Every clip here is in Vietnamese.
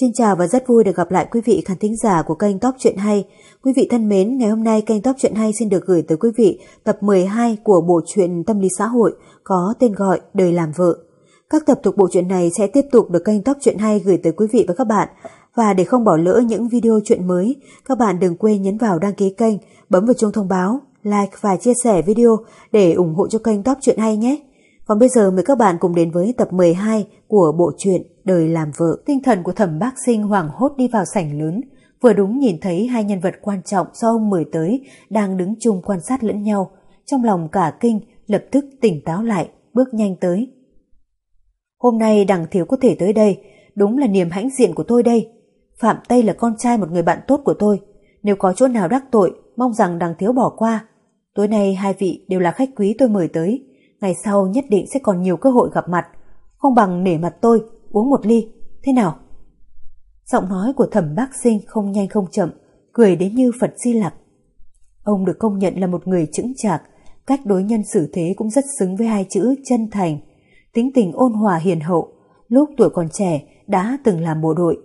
Xin chào và rất vui được gặp lại quý vị khán thính giả của kênh Top Truyện Hay. Quý vị thân mến, ngày hôm nay kênh Top Truyện Hay xin được gửi tới quý vị tập 12 của bộ truyện tâm lý xã hội có tên gọi Đời làm vợ. Các tập thuộc bộ truyện này sẽ tiếp tục được kênh Top Truyện Hay gửi tới quý vị và các bạn. Và để không bỏ lỡ những video truyện mới, các bạn đừng quên nhấn vào đăng ký kênh, bấm vào chuông thông báo, like và chia sẻ video để ủng hộ cho kênh Top Truyện Hay nhé. Còn bây giờ mời các bạn cùng đến với tập 12 của bộ truyện Đời làm vợ. Tinh thần của thẩm bác sinh hoảng hốt đi vào sảnh lớn, vừa đúng nhìn thấy hai nhân vật quan trọng do ông mời tới đang đứng chung quan sát lẫn nhau. Trong lòng cả kinh, lập tức tỉnh táo lại, bước nhanh tới. Hôm nay đằng thiếu có thể tới đây, đúng là niềm hãnh diện của tôi đây. Phạm Tây là con trai một người bạn tốt của tôi. Nếu có chỗ nào đắc tội, mong rằng đằng thiếu bỏ qua. Tối nay hai vị đều là khách quý tôi mời tới ngày sau nhất định sẽ còn nhiều cơ hội gặp mặt, không bằng nể mặt tôi, uống một ly, thế nào? Giọng nói của thẩm bác sinh không nhanh không chậm, cười đến như Phật Di Lặc. Ông được công nhận là một người chững chạc, cách đối nhân xử thế cũng rất xứng với hai chữ chân thành, tính tình ôn hòa hiền hậu, lúc tuổi còn trẻ đã từng làm bộ đội,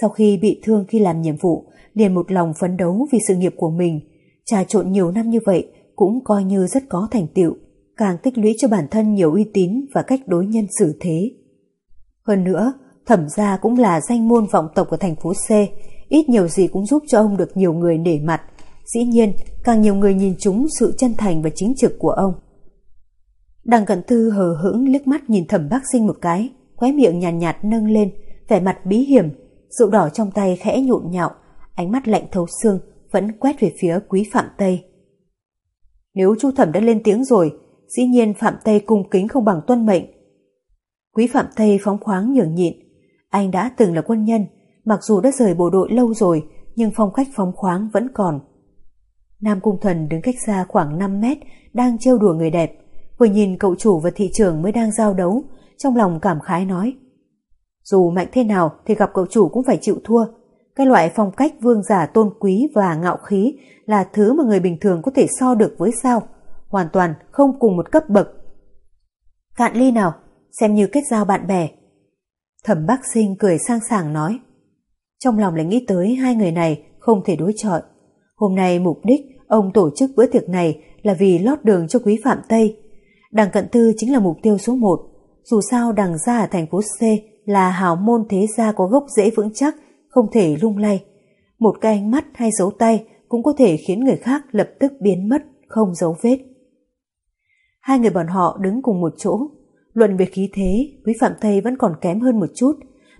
sau khi bị thương khi làm nhiệm vụ, liền một lòng phấn đấu vì sự nghiệp của mình, trà trộn nhiều năm như vậy cũng coi như rất có thành tựu càng tích lũy cho bản thân nhiều uy tín và cách đối nhân xử thế. Hơn nữa, thẩm gia cũng là danh môn vọng tộc của thành phố C, ít nhiều gì cũng giúp cho ông được nhiều người nể mặt. Dĩ nhiên, càng nhiều người nhìn chúng sự chân thành và chính trực của ông. Đằng cận thư hờ hững liếc mắt nhìn thẩm bác sinh một cái, khóe miệng nhàn nhạt, nhạt nâng lên, vẻ mặt bí hiểm, rượu đỏ trong tay khẽ nhộn nhạo, ánh mắt lạnh thấu xương vẫn quét về phía quý phạm Tây. Nếu chu thẩm đã lên tiếng rồi, dĩ nhiên Phạm Tây cung kính không bằng tuân mệnh. Quý Phạm Tây phóng khoáng nhường nhịn, anh đã từng là quân nhân, mặc dù đã rời bộ đội lâu rồi, nhưng phong cách phóng khoáng vẫn còn. Nam Cung Thần đứng cách xa khoảng 5 mét, đang trêu đùa người đẹp, vừa nhìn cậu chủ và thị trường mới đang giao đấu, trong lòng cảm khái nói. Dù mạnh thế nào thì gặp cậu chủ cũng phải chịu thua. Cái loại phong cách vương giả tôn quý và ngạo khí là thứ mà người bình thường có thể so được với sao hoàn toàn không cùng một cấp bậc. Cạn ly nào, xem như kết giao bạn bè. Thẩm bác sinh cười sang sảng nói. Trong lòng lại nghĩ tới hai người này không thể đối chọi. Hôm nay mục đích ông tổ chức bữa tiệc này là vì lót đường cho quý phạm Tây. Đằng cận tư chính là mục tiêu số một. Dù sao đằng gia ở thành phố C là hào môn thế gia có gốc rễ vững chắc, không thể lung lay. Một cái ánh mắt hay dấu tay cũng có thể khiến người khác lập tức biến mất, không dấu vết. Hai người bọn họ đứng cùng một chỗ. Luận về khí thế, Quý Phạm Tây vẫn còn kém hơn một chút.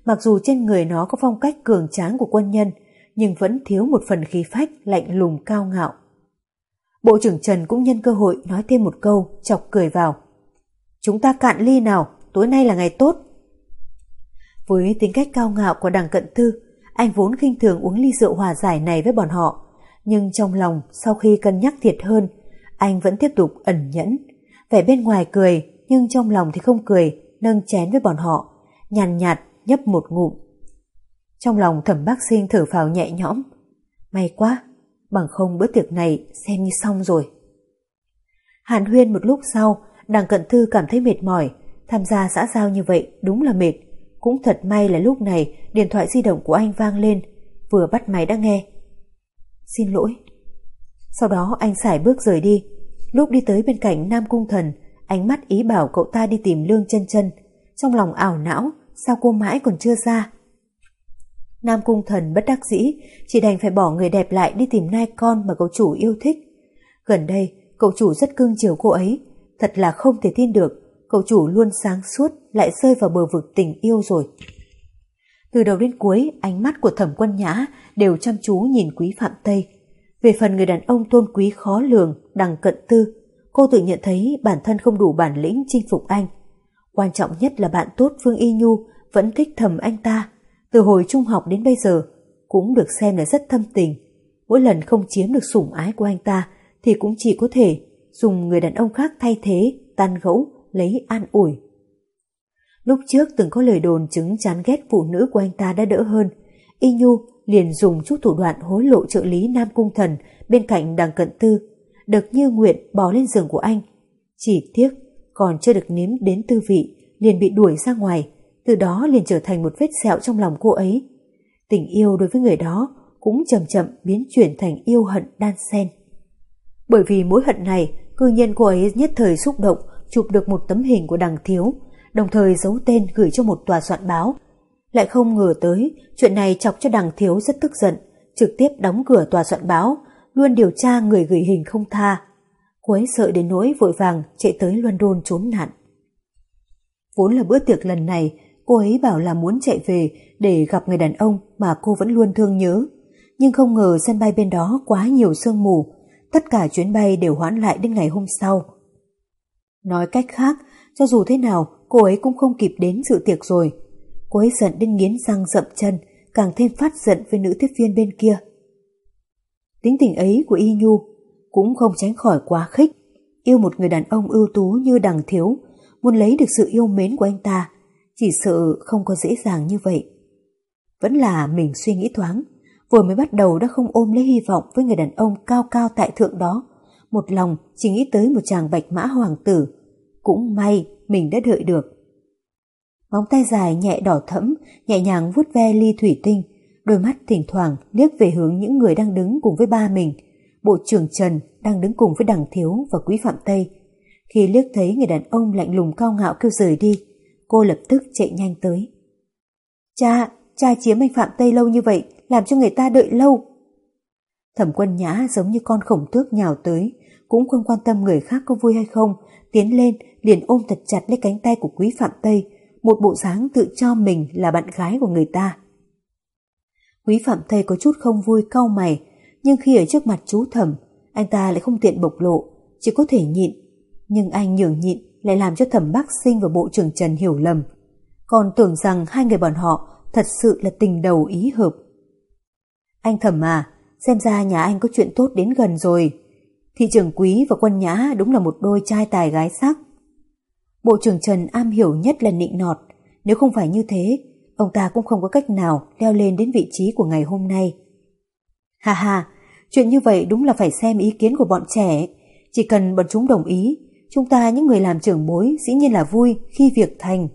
Mặc dù trên người nó có phong cách cường tráng của quân nhân, nhưng vẫn thiếu một phần khí phách lạnh lùng cao ngạo. Bộ trưởng Trần cũng nhân cơ hội nói thêm một câu, chọc cười vào. Chúng ta cạn ly nào, tối nay là ngày tốt. Với tính cách cao ngạo của đằng cận thư, anh vốn khinh thường uống ly rượu hòa giải này với bọn họ. Nhưng trong lòng, sau khi cân nhắc thiệt hơn, anh vẫn tiếp tục ẩn nhẫn, vẻ bên ngoài cười nhưng trong lòng thì không cười, nâng chén với bọn họ, nhàn nhạt, nhấp một ngụm. Trong lòng thẩm bác sinh thở phào nhẹ nhõm. May quá, bằng không bữa tiệc này xem như xong rồi. Hàn huyên một lúc sau, đằng cận thư cảm thấy mệt mỏi, tham gia xã giao như vậy đúng là mệt. Cũng thật may là lúc này điện thoại di động của anh vang lên, vừa bắt máy đã nghe. Xin lỗi. Sau đó anh xài bước rời đi, Lúc đi tới bên cạnh Nam Cung Thần, ánh mắt ý bảo cậu ta đi tìm Lương chân chân. Trong lòng ảo não, sao cô mãi còn chưa ra? Nam Cung Thần bất đắc dĩ, chỉ đành phải bỏ người đẹp lại đi tìm nai con mà cậu chủ yêu thích. Gần đây, cậu chủ rất cưng chiều cô ấy, thật là không thể tin được, cậu chủ luôn sáng suốt lại rơi vào bờ vực tình yêu rồi. Từ đầu đến cuối, ánh mắt của thẩm quân nhã đều chăm chú nhìn quý Phạm Tây, về phần người đàn ông tôn quý khó lường, đằng cận tư, cô tự nhận thấy bản thân không đủ bản lĩnh chinh phục anh. Quan trọng nhất là bạn tốt Phương Y Nhu vẫn thích thầm anh ta. Từ hồi trung học đến bây giờ, cũng được xem là rất thâm tình. Mỗi lần không chiếm được sủng ái của anh ta, thì cũng chỉ có thể dùng người đàn ông khác thay thế, tan gẫu, lấy an ủi. Lúc trước từng có lời đồn chứng chán ghét phụ nữ của anh ta đã đỡ hơn. Y Nhu liền dùng chút thủ đoạn hối lộ trợ lý Nam Cung Thần bên cạnh đằng cận tư, được như nguyện bò lên giường của anh. Chỉ tiếc, còn chưa được nếm đến tư vị, liền bị đuổi ra ngoài, từ đó liền trở thành một vết sẹo trong lòng cô ấy. Tình yêu đối với người đó cũng chậm chậm biến chuyển thành yêu hận đan xen. Bởi vì mối hận này, cư nhiên cô ấy nhất thời xúc động chụp được một tấm hình của đằng thiếu, đồng thời giấu tên gửi cho một tòa soạn báo. Lại không ngờ tới, chuyện này chọc cho đằng thiếu rất tức giận, trực tiếp đóng cửa tòa soạn báo, luôn điều tra người gửi hình không tha. Cô ấy sợ đến nỗi vội vàng chạy tới London trốn nạn. Vốn là bữa tiệc lần này, cô ấy bảo là muốn chạy về để gặp người đàn ông mà cô vẫn luôn thương nhớ. Nhưng không ngờ sân bay bên đó quá nhiều sương mù, tất cả chuyến bay đều hoãn lại đến ngày hôm sau. Nói cách khác, cho dù thế nào, cô ấy cũng không kịp đến dự tiệc rồi. Cô ấy giận đến nghiến răng rậm chân, càng thêm phát giận với nữ tiếp viên bên kia. Tính tình ấy của Y Nhu cũng không tránh khỏi quá khích. Yêu một người đàn ông ưu tú như đằng thiếu, muốn lấy được sự yêu mến của anh ta, chỉ sợ không có dễ dàng như vậy. Vẫn là mình suy nghĩ thoáng, vừa mới bắt đầu đã không ôm lấy hy vọng với người đàn ông cao cao tại thượng đó, một lòng chỉ nghĩ tới một chàng bạch mã hoàng tử. Cũng may mình đã đợi được. Móng tay dài nhẹ đỏ thẫm, nhẹ nhàng vuốt ve ly thủy tinh, đôi mắt thỉnh thoảng liếc về hướng những người đang đứng cùng với ba mình. Bộ trưởng Trần đang đứng cùng với đằng thiếu và quý phạm Tây. Khi liếc thấy người đàn ông lạnh lùng cao ngạo kêu rời đi, cô lập tức chạy nhanh tới. Cha, cha chiếm anh Phạm Tây lâu như vậy, làm cho người ta đợi lâu. Thẩm quân nhã giống như con khổng tước nhào tới, cũng không quan tâm người khác có vui hay không, tiến lên liền ôm thật chặt lấy cánh tay của quý Phạm Tây, một bộ dáng tự cho mình là bạn gái của người ta. Quý Phạm Tây có chút không vui cau mày, nhưng khi ở trước mặt chú thẩm, anh ta lại không tiện bộc lộ, chỉ có thể nhịn. Nhưng anh nhường nhịn lại làm cho thẩm bác sinh và bộ trưởng Trần hiểu lầm, còn tưởng rằng hai người bọn họ thật sự là tình đầu ý hợp. Anh thẩm à, xem ra nhà anh có chuyện tốt đến gần rồi. Thị trưởng quý và quân nhã đúng là một đôi trai tài gái sắc. Bộ trưởng Trần am hiểu nhất là nịnh nọt, nếu không phải như thế, ông ta cũng không có cách nào leo lên đến vị trí của ngày hôm nay. Ha ha, chuyện như vậy đúng là phải xem ý kiến của bọn trẻ. Chỉ cần bọn chúng đồng ý, chúng ta những người làm trưởng bối dĩ nhiên là vui khi việc thành.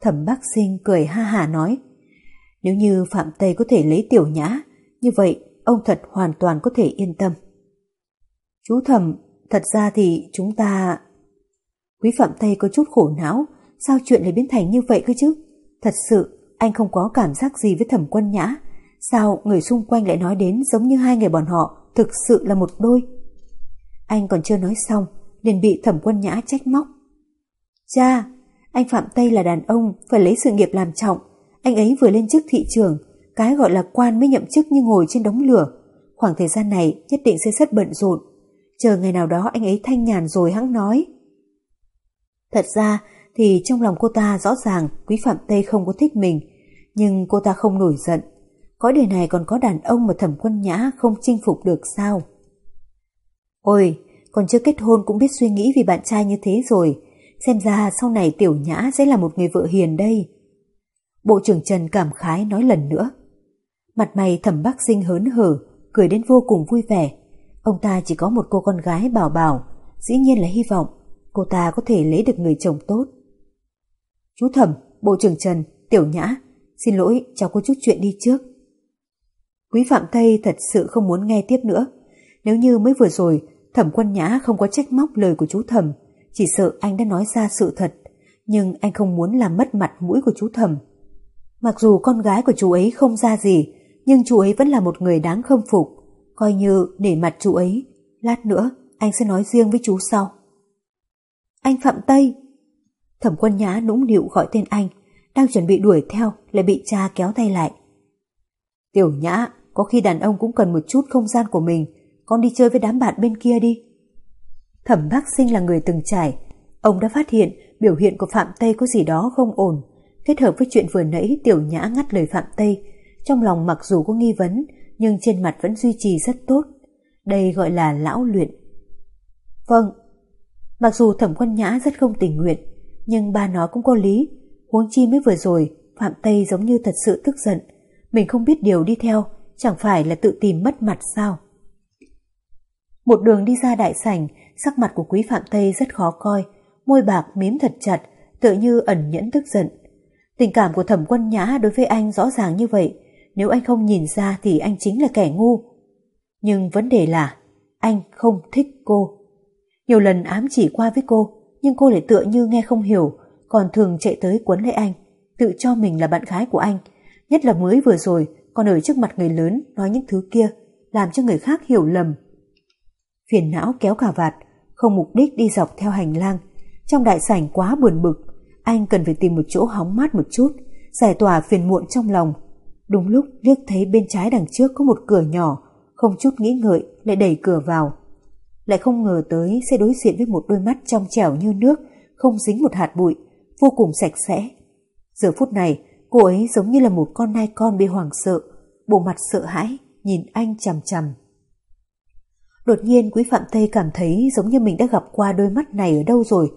Thẩm Bắc Sinh cười ha hà nói, nếu như Phạm Tây có thể lấy tiểu nhã, như vậy ông thật hoàn toàn có thể yên tâm. Chú thẩm, thật ra thì chúng ta... Quý Phạm Tây có chút khổ não, sao chuyện lại biến thành như vậy cơ chứ? Thật sự, anh không có cảm giác gì với thẩm quân nhã. Sao người xung quanh lại nói đến giống như hai người bọn họ thực sự là một đôi? Anh còn chưa nói xong, liền bị thẩm quân nhã trách móc. Cha, anh Phạm Tây là đàn ông, phải lấy sự nghiệp làm trọng. Anh ấy vừa lên chức thị trường, cái gọi là quan mới nhậm chức như ngồi trên đống lửa. Khoảng thời gian này nhất định sẽ rất bận rộn. Chờ ngày nào đó anh ấy thanh nhàn rồi hắn nói. Thật ra thì trong lòng cô ta rõ ràng Quý Phạm Tây không có thích mình, nhưng cô ta không nổi giận. Có đời này còn có đàn ông mà thẩm quân nhã không chinh phục được sao? Ôi, còn chưa kết hôn cũng biết suy nghĩ vì bạn trai như thế rồi. Xem ra sau này tiểu nhã sẽ là một người vợ hiền đây. Bộ trưởng Trần cảm khái nói lần nữa. Mặt mày thẩm bác sinh hớn hở, cười đến vô cùng vui vẻ. Ông ta chỉ có một cô con gái bảo bảo, dĩ nhiên là hy vọng cô ta có thể lấy được người chồng tốt. Chú thẩm, bộ trưởng Trần, tiểu nhã, xin lỗi cháu có chút chuyện đi trước. Quý Phạm Tây thật sự không muốn nghe tiếp nữa. Nếu như mới vừa rồi thẩm quân nhã không có trách móc lời của chú thẩm, chỉ sợ anh đã nói ra sự thật, nhưng anh không muốn làm mất mặt mũi của chú thẩm. Mặc dù con gái của chú ấy không ra gì, nhưng chú ấy vẫn là một người đáng khâm phục, coi như để mặt chú ấy. Lát nữa, anh sẽ nói riêng với chú sau. Anh Phạm Tây! Thẩm quân nhã nũng nịu gọi tên anh, đang chuẩn bị đuổi theo lại bị cha kéo tay lại. Tiểu nhã, có khi đàn ông cũng cần một chút không gian của mình, con đi chơi với đám bạn bên kia đi. Thẩm bác sinh là người từng trải, ông đã phát hiện biểu hiện của Phạm Tây có gì đó không ổn, kết hợp với chuyện vừa nãy tiểu nhã ngắt lời Phạm Tây, trong lòng mặc dù có nghi vấn, nhưng trên mặt vẫn duy trì rất tốt. Đây gọi là lão luyện. Vâng, mặc dù thẩm quân nhã rất không tình nguyện, nhưng ba nó cũng có lý. Huống chi mới vừa rồi, Phạm Tây giống như thật sự tức giận. Mình không biết điều đi theo, chẳng phải là tự tìm mất mặt sao? Một đường đi ra đại sảnh, sắc mặt của quý Phạm Tây rất khó coi, môi bạc mím thật chặt, tự như ẩn nhẫn tức giận. Tình cảm của thẩm quân nhã đối với anh rõ ràng như vậy, nếu anh không nhìn ra thì anh chính là kẻ ngu. Nhưng vấn đề là anh không thích cô. Nhiều lần ám chỉ qua với cô, nhưng cô lại tựa như nghe không hiểu, còn thường chạy tới quấn lấy anh, tự cho mình là bạn gái của anh. Nhất là mới vừa rồi, còn ở trước mặt người lớn nói những thứ kia, làm cho người khác hiểu lầm. Phiền não kéo cả vạt, không mục đích đi dọc theo hành lang. Trong đại sảnh quá buồn bực, anh cần phải tìm một chỗ hóng mát một chút, giải tỏa phiền muộn trong lòng. Đúng lúc liếc thấy bên trái đằng trước có một cửa nhỏ, không chút nghĩ ngợi lại đẩy cửa vào. Lại không ngờ tới sẽ đối diện với một đôi mắt trong trẻo như nước, không dính một hạt bụi, vô cùng sạch sẽ. Giờ phút này, cô ấy giống như là một con nai con bị hoảng sợ, bộ mặt sợ hãi, nhìn anh chằm chằm. Đột nhiên Quý Phạm Tây cảm thấy giống như mình đã gặp qua đôi mắt này ở đâu rồi,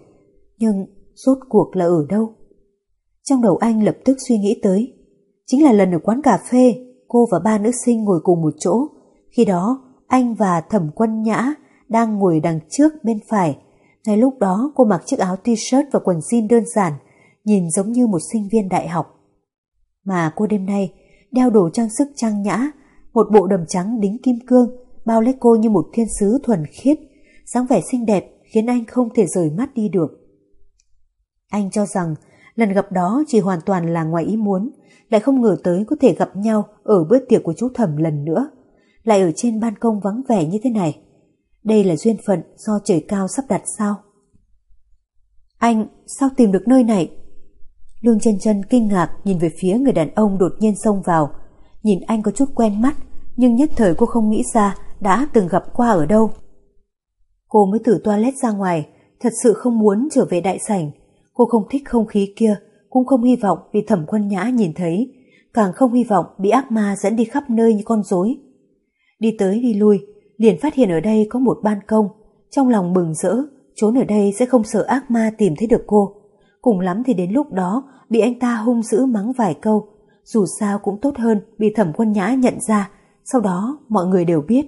nhưng rốt cuộc là ở đâu? Trong đầu anh lập tức suy nghĩ tới, chính là lần ở quán cà phê, cô và ba nữ sinh ngồi cùng một chỗ, khi đó anh và Thẩm Quân Nhã đang ngồi đằng trước bên phải. Ngay lúc đó cô mặc chiếc áo t-shirt và quần jean đơn giản, nhìn giống như một sinh viên đại học. Mà cô đêm nay đeo đồ trang sức trang nhã, một bộ đầm trắng đính kim cương, bao lấy cô như một thiên sứ thuần khiết, dáng vẻ xinh đẹp khiến anh không thể rời mắt đi được. Anh cho rằng lần gặp đó chỉ hoàn toàn là ngoài ý muốn, lại không ngờ tới có thể gặp nhau ở bữa tiệc của chú Thẩm lần nữa, lại ở trên ban công vắng vẻ như thế này. Đây là duyên phận do trời cao sắp đặt sao? Anh, sao tìm được nơi này? Lương chân chân kinh ngạc nhìn về phía người đàn ông đột nhiên xông vào. Nhìn anh có chút quen mắt, nhưng nhất thời cô không nghĩ ra đã từng gặp qua ở đâu. Cô mới từ toilet ra ngoài, thật sự không muốn trở về đại sảnh. Cô không thích không khí kia, cũng không hy vọng bị thẩm quân nhã nhìn thấy, càng không hy vọng bị ác ma dẫn đi khắp nơi như con rối. Đi tới đi lui, liền phát hiện ở đây có một ban công, trong lòng bừng rỡ, trốn ở đây sẽ không sợ ác ma tìm thấy được cô. Cùng lắm thì đến lúc đó bị anh ta hung dữ mắng vài câu, dù sao cũng tốt hơn bị thẩm quân nhã nhận ra, sau đó mọi người đều biết.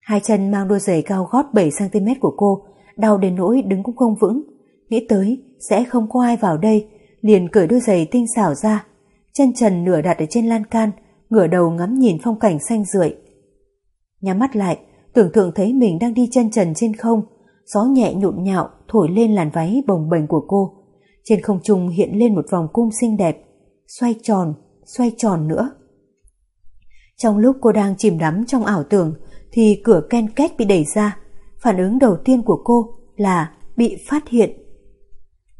Hai chân mang đôi giày cao gót 7cm của cô, đau đến nỗi đứng cũng không vững. Nghĩ tới sẽ không có ai vào đây, liền cởi đôi giày tinh xảo ra, chân trần nửa đặt ở trên lan can, ngửa đầu ngắm nhìn phong cảnh xanh rượi. Nhắm mắt lại, tưởng tượng thấy mình đang đi chân trần trên không, gió nhẹ nhộn nhạo thổi lên làn váy bồng bềnh của cô. Trên không trung hiện lên một vòng cung xinh đẹp, xoay tròn, xoay tròn nữa. Trong lúc cô đang chìm đắm trong ảo tưởng, thì cửa ken két bị đẩy ra. Phản ứng đầu tiên của cô là bị phát hiện.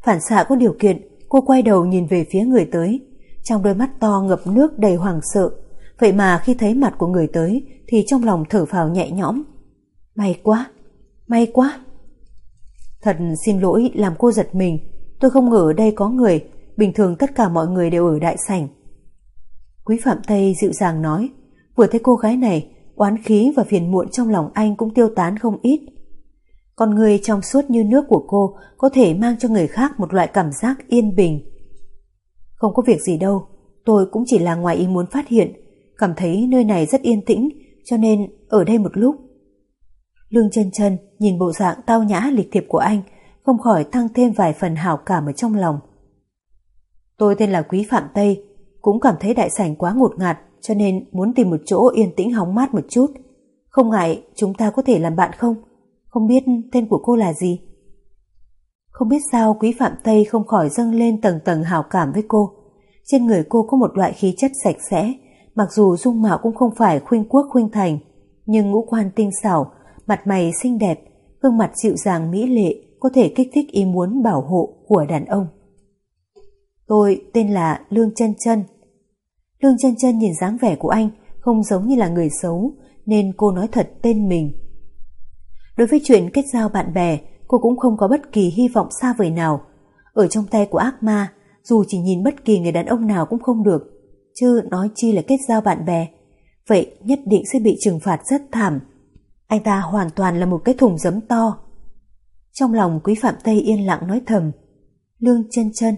Phản xạ có điều kiện, cô quay đầu nhìn về phía người tới. Trong đôi mắt to ngập nước đầy hoảng sợ. Vậy mà khi thấy mặt của người tới thì trong lòng thở phào nhẹ nhõm. May quá, may quá. Thật xin lỗi làm cô giật mình. Tôi không ngờ ở đây có người, bình thường tất cả mọi người đều ở đại sảnh. Quý Phạm Tây dịu dàng nói, vừa thấy cô gái này, oán khí và phiền muộn trong lòng anh cũng tiêu tán không ít. Con người trong suốt như nước của cô có thể mang cho người khác một loại cảm giác yên bình. Không có việc gì đâu, tôi cũng chỉ là ngoài ý muốn phát hiện, cảm thấy nơi này rất yên tĩnh cho nên ở đây một lúc. Lương chân chân nhìn bộ dạng tao nhã lịch thiệp của anh không khỏi tăng thêm vài phần hảo cảm ở trong lòng. Tôi tên là Quý Phạm Tây, cũng cảm thấy đại sảnh quá ngột ngạt cho nên muốn tìm một chỗ yên tĩnh hóng mát một chút. Không ngại chúng ta có thể làm bạn không? Không biết tên của cô là gì? Không biết sao Quý Phạm Tây không khỏi dâng lên tầng tầng hào cảm với cô. Trên người cô có một loại khí chất sạch sẽ, mặc dù dung mạo cũng không phải khuynh quốc khuynh thành, nhưng ngũ quan tinh xảo, mặt mày xinh đẹp, gương mặt dịu dàng mỹ lệ có thể kích thích ý muốn bảo hộ của đàn ông. Tôi tên là Lương Chân Chân. Lương Chân Chân nhìn dáng vẻ của anh không giống như là người xấu, nên cô nói thật tên mình. Đối với chuyện kết giao bạn bè, cô cũng không có bất kỳ hy vọng xa vời nào. Ở trong tay của ác ma, dù chỉ nhìn bất kỳ người đàn ông nào cũng không được, chứ nói chi là kết giao bạn bè. Vậy nhất định sẽ bị trừng phạt rất thảm. Anh ta hoàn toàn là một cái thùng giấm to. Trong lòng quý Phạm Tây yên lặng nói thầm. Lương chân chân,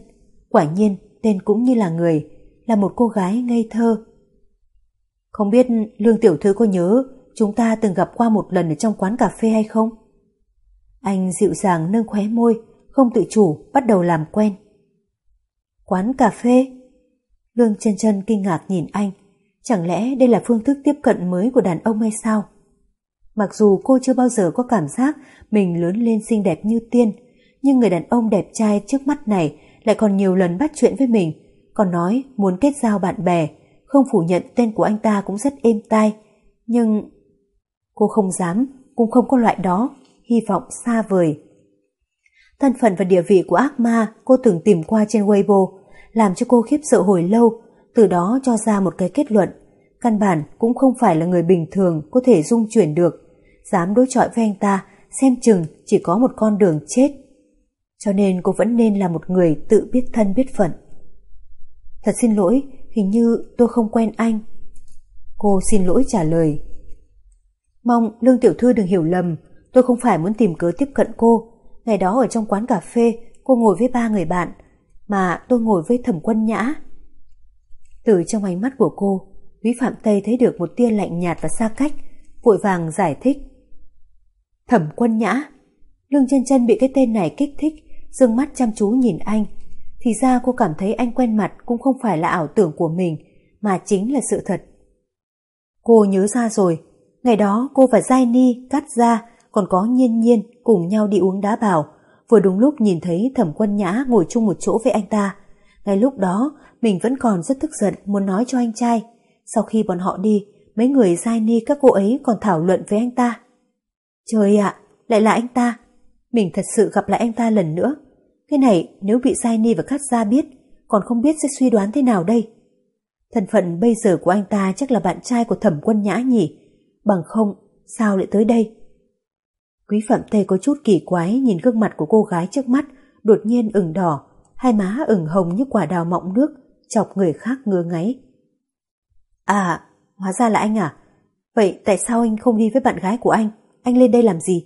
quả nhiên tên cũng như là người, là một cô gái ngây thơ. Không biết Lương Tiểu Thư có nhớ chúng ta từng gặp qua một lần ở trong quán cà phê hay không? Anh dịu dàng nâng khóe môi, không tự chủ bắt đầu làm quen. Quán cà phê? Lương chân chân kinh ngạc nhìn anh, Chẳng lẽ đây là phương thức tiếp cận mới của đàn ông hay sao? Mặc dù cô chưa bao giờ có cảm giác mình lớn lên xinh đẹp như tiên, nhưng người đàn ông đẹp trai trước mắt này lại còn nhiều lần bắt chuyện với mình, còn nói muốn kết giao bạn bè, không phủ nhận tên của anh ta cũng rất êm tai. Nhưng cô không dám, cũng không có loại đó, hy vọng xa vời. Thân phận và địa vị của ác ma cô từng tìm qua trên Weibo, làm cho cô khiếp sợ hồi lâu, từ đó cho ra một cái kết luận. Căn bản cũng không phải là người bình thường có thể dung chuyển được, dám đối chọi với anh ta, xem chừng chỉ có một con đường chết. Cho nên cô vẫn nên là một người tự biết thân biết phận. Thật xin lỗi, hình như tôi không quen anh. Cô xin lỗi trả lời. Mong Lương Tiểu Thư đừng hiểu lầm, tôi không phải muốn tìm cớ tiếp cận cô. Ngày đó ở trong quán cà phê, cô ngồi với ba người bạn, mà tôi ngồi với thẩm quân nhã. Từ trong ánh mắt của cô, Quý Phạm Tây thấy được một tia lạnh nhạt và xa cách, vội vàng giải thích. Thẩm quân nhã, lương chân chân bị cái tên này kích thích, dương mắt chăm chú nhìn anh. Thì ra cô cảm thấy anh quen mặt cũng không phải là ảo tưởng của mình, mà chính là sự thật. Cô nhớ ra rồi, ngày đó cô và Giai Ni, Cắt Ra, còn có Nhiên Nhiên cùng nhau đi uống đá bào, vừa đúng lúc nhìn thấy thẩm quân nhã ngồi chung một chỗ với anh ta. Ngay lúc đó, mình vẫn còn rất tức giận muốn nói cho anh trai. Sau khi bọn họ đi, mấy người Giai Ni các cô ấy còn thảo luận với anh ta. Trời ạ, lại là anh ta. Mình thật sự gặp lại anh ta lần nữa. Cái này nếu bị Giai Ni và Cát Gia biết, còn không biết sẽ suy đoán thế nào đây. Thân phận bây giờ của anh ta chắc là bạn trai của thẩm quân nhã nhỉ. Bằng không, sao lại tới đây? Quý Phạm Tê có chút kỳ quái nhìn gương mặt của cô gái trước mắt, đột nhiên ửng đỏ, hai má ửng hồng như quả đào mọng nước, chọc người khác ngứa ngáy. À, hóa ra là anh à? Vậy tại sao anh không đi với bạn gái của anh? Anh lên đây làm gì?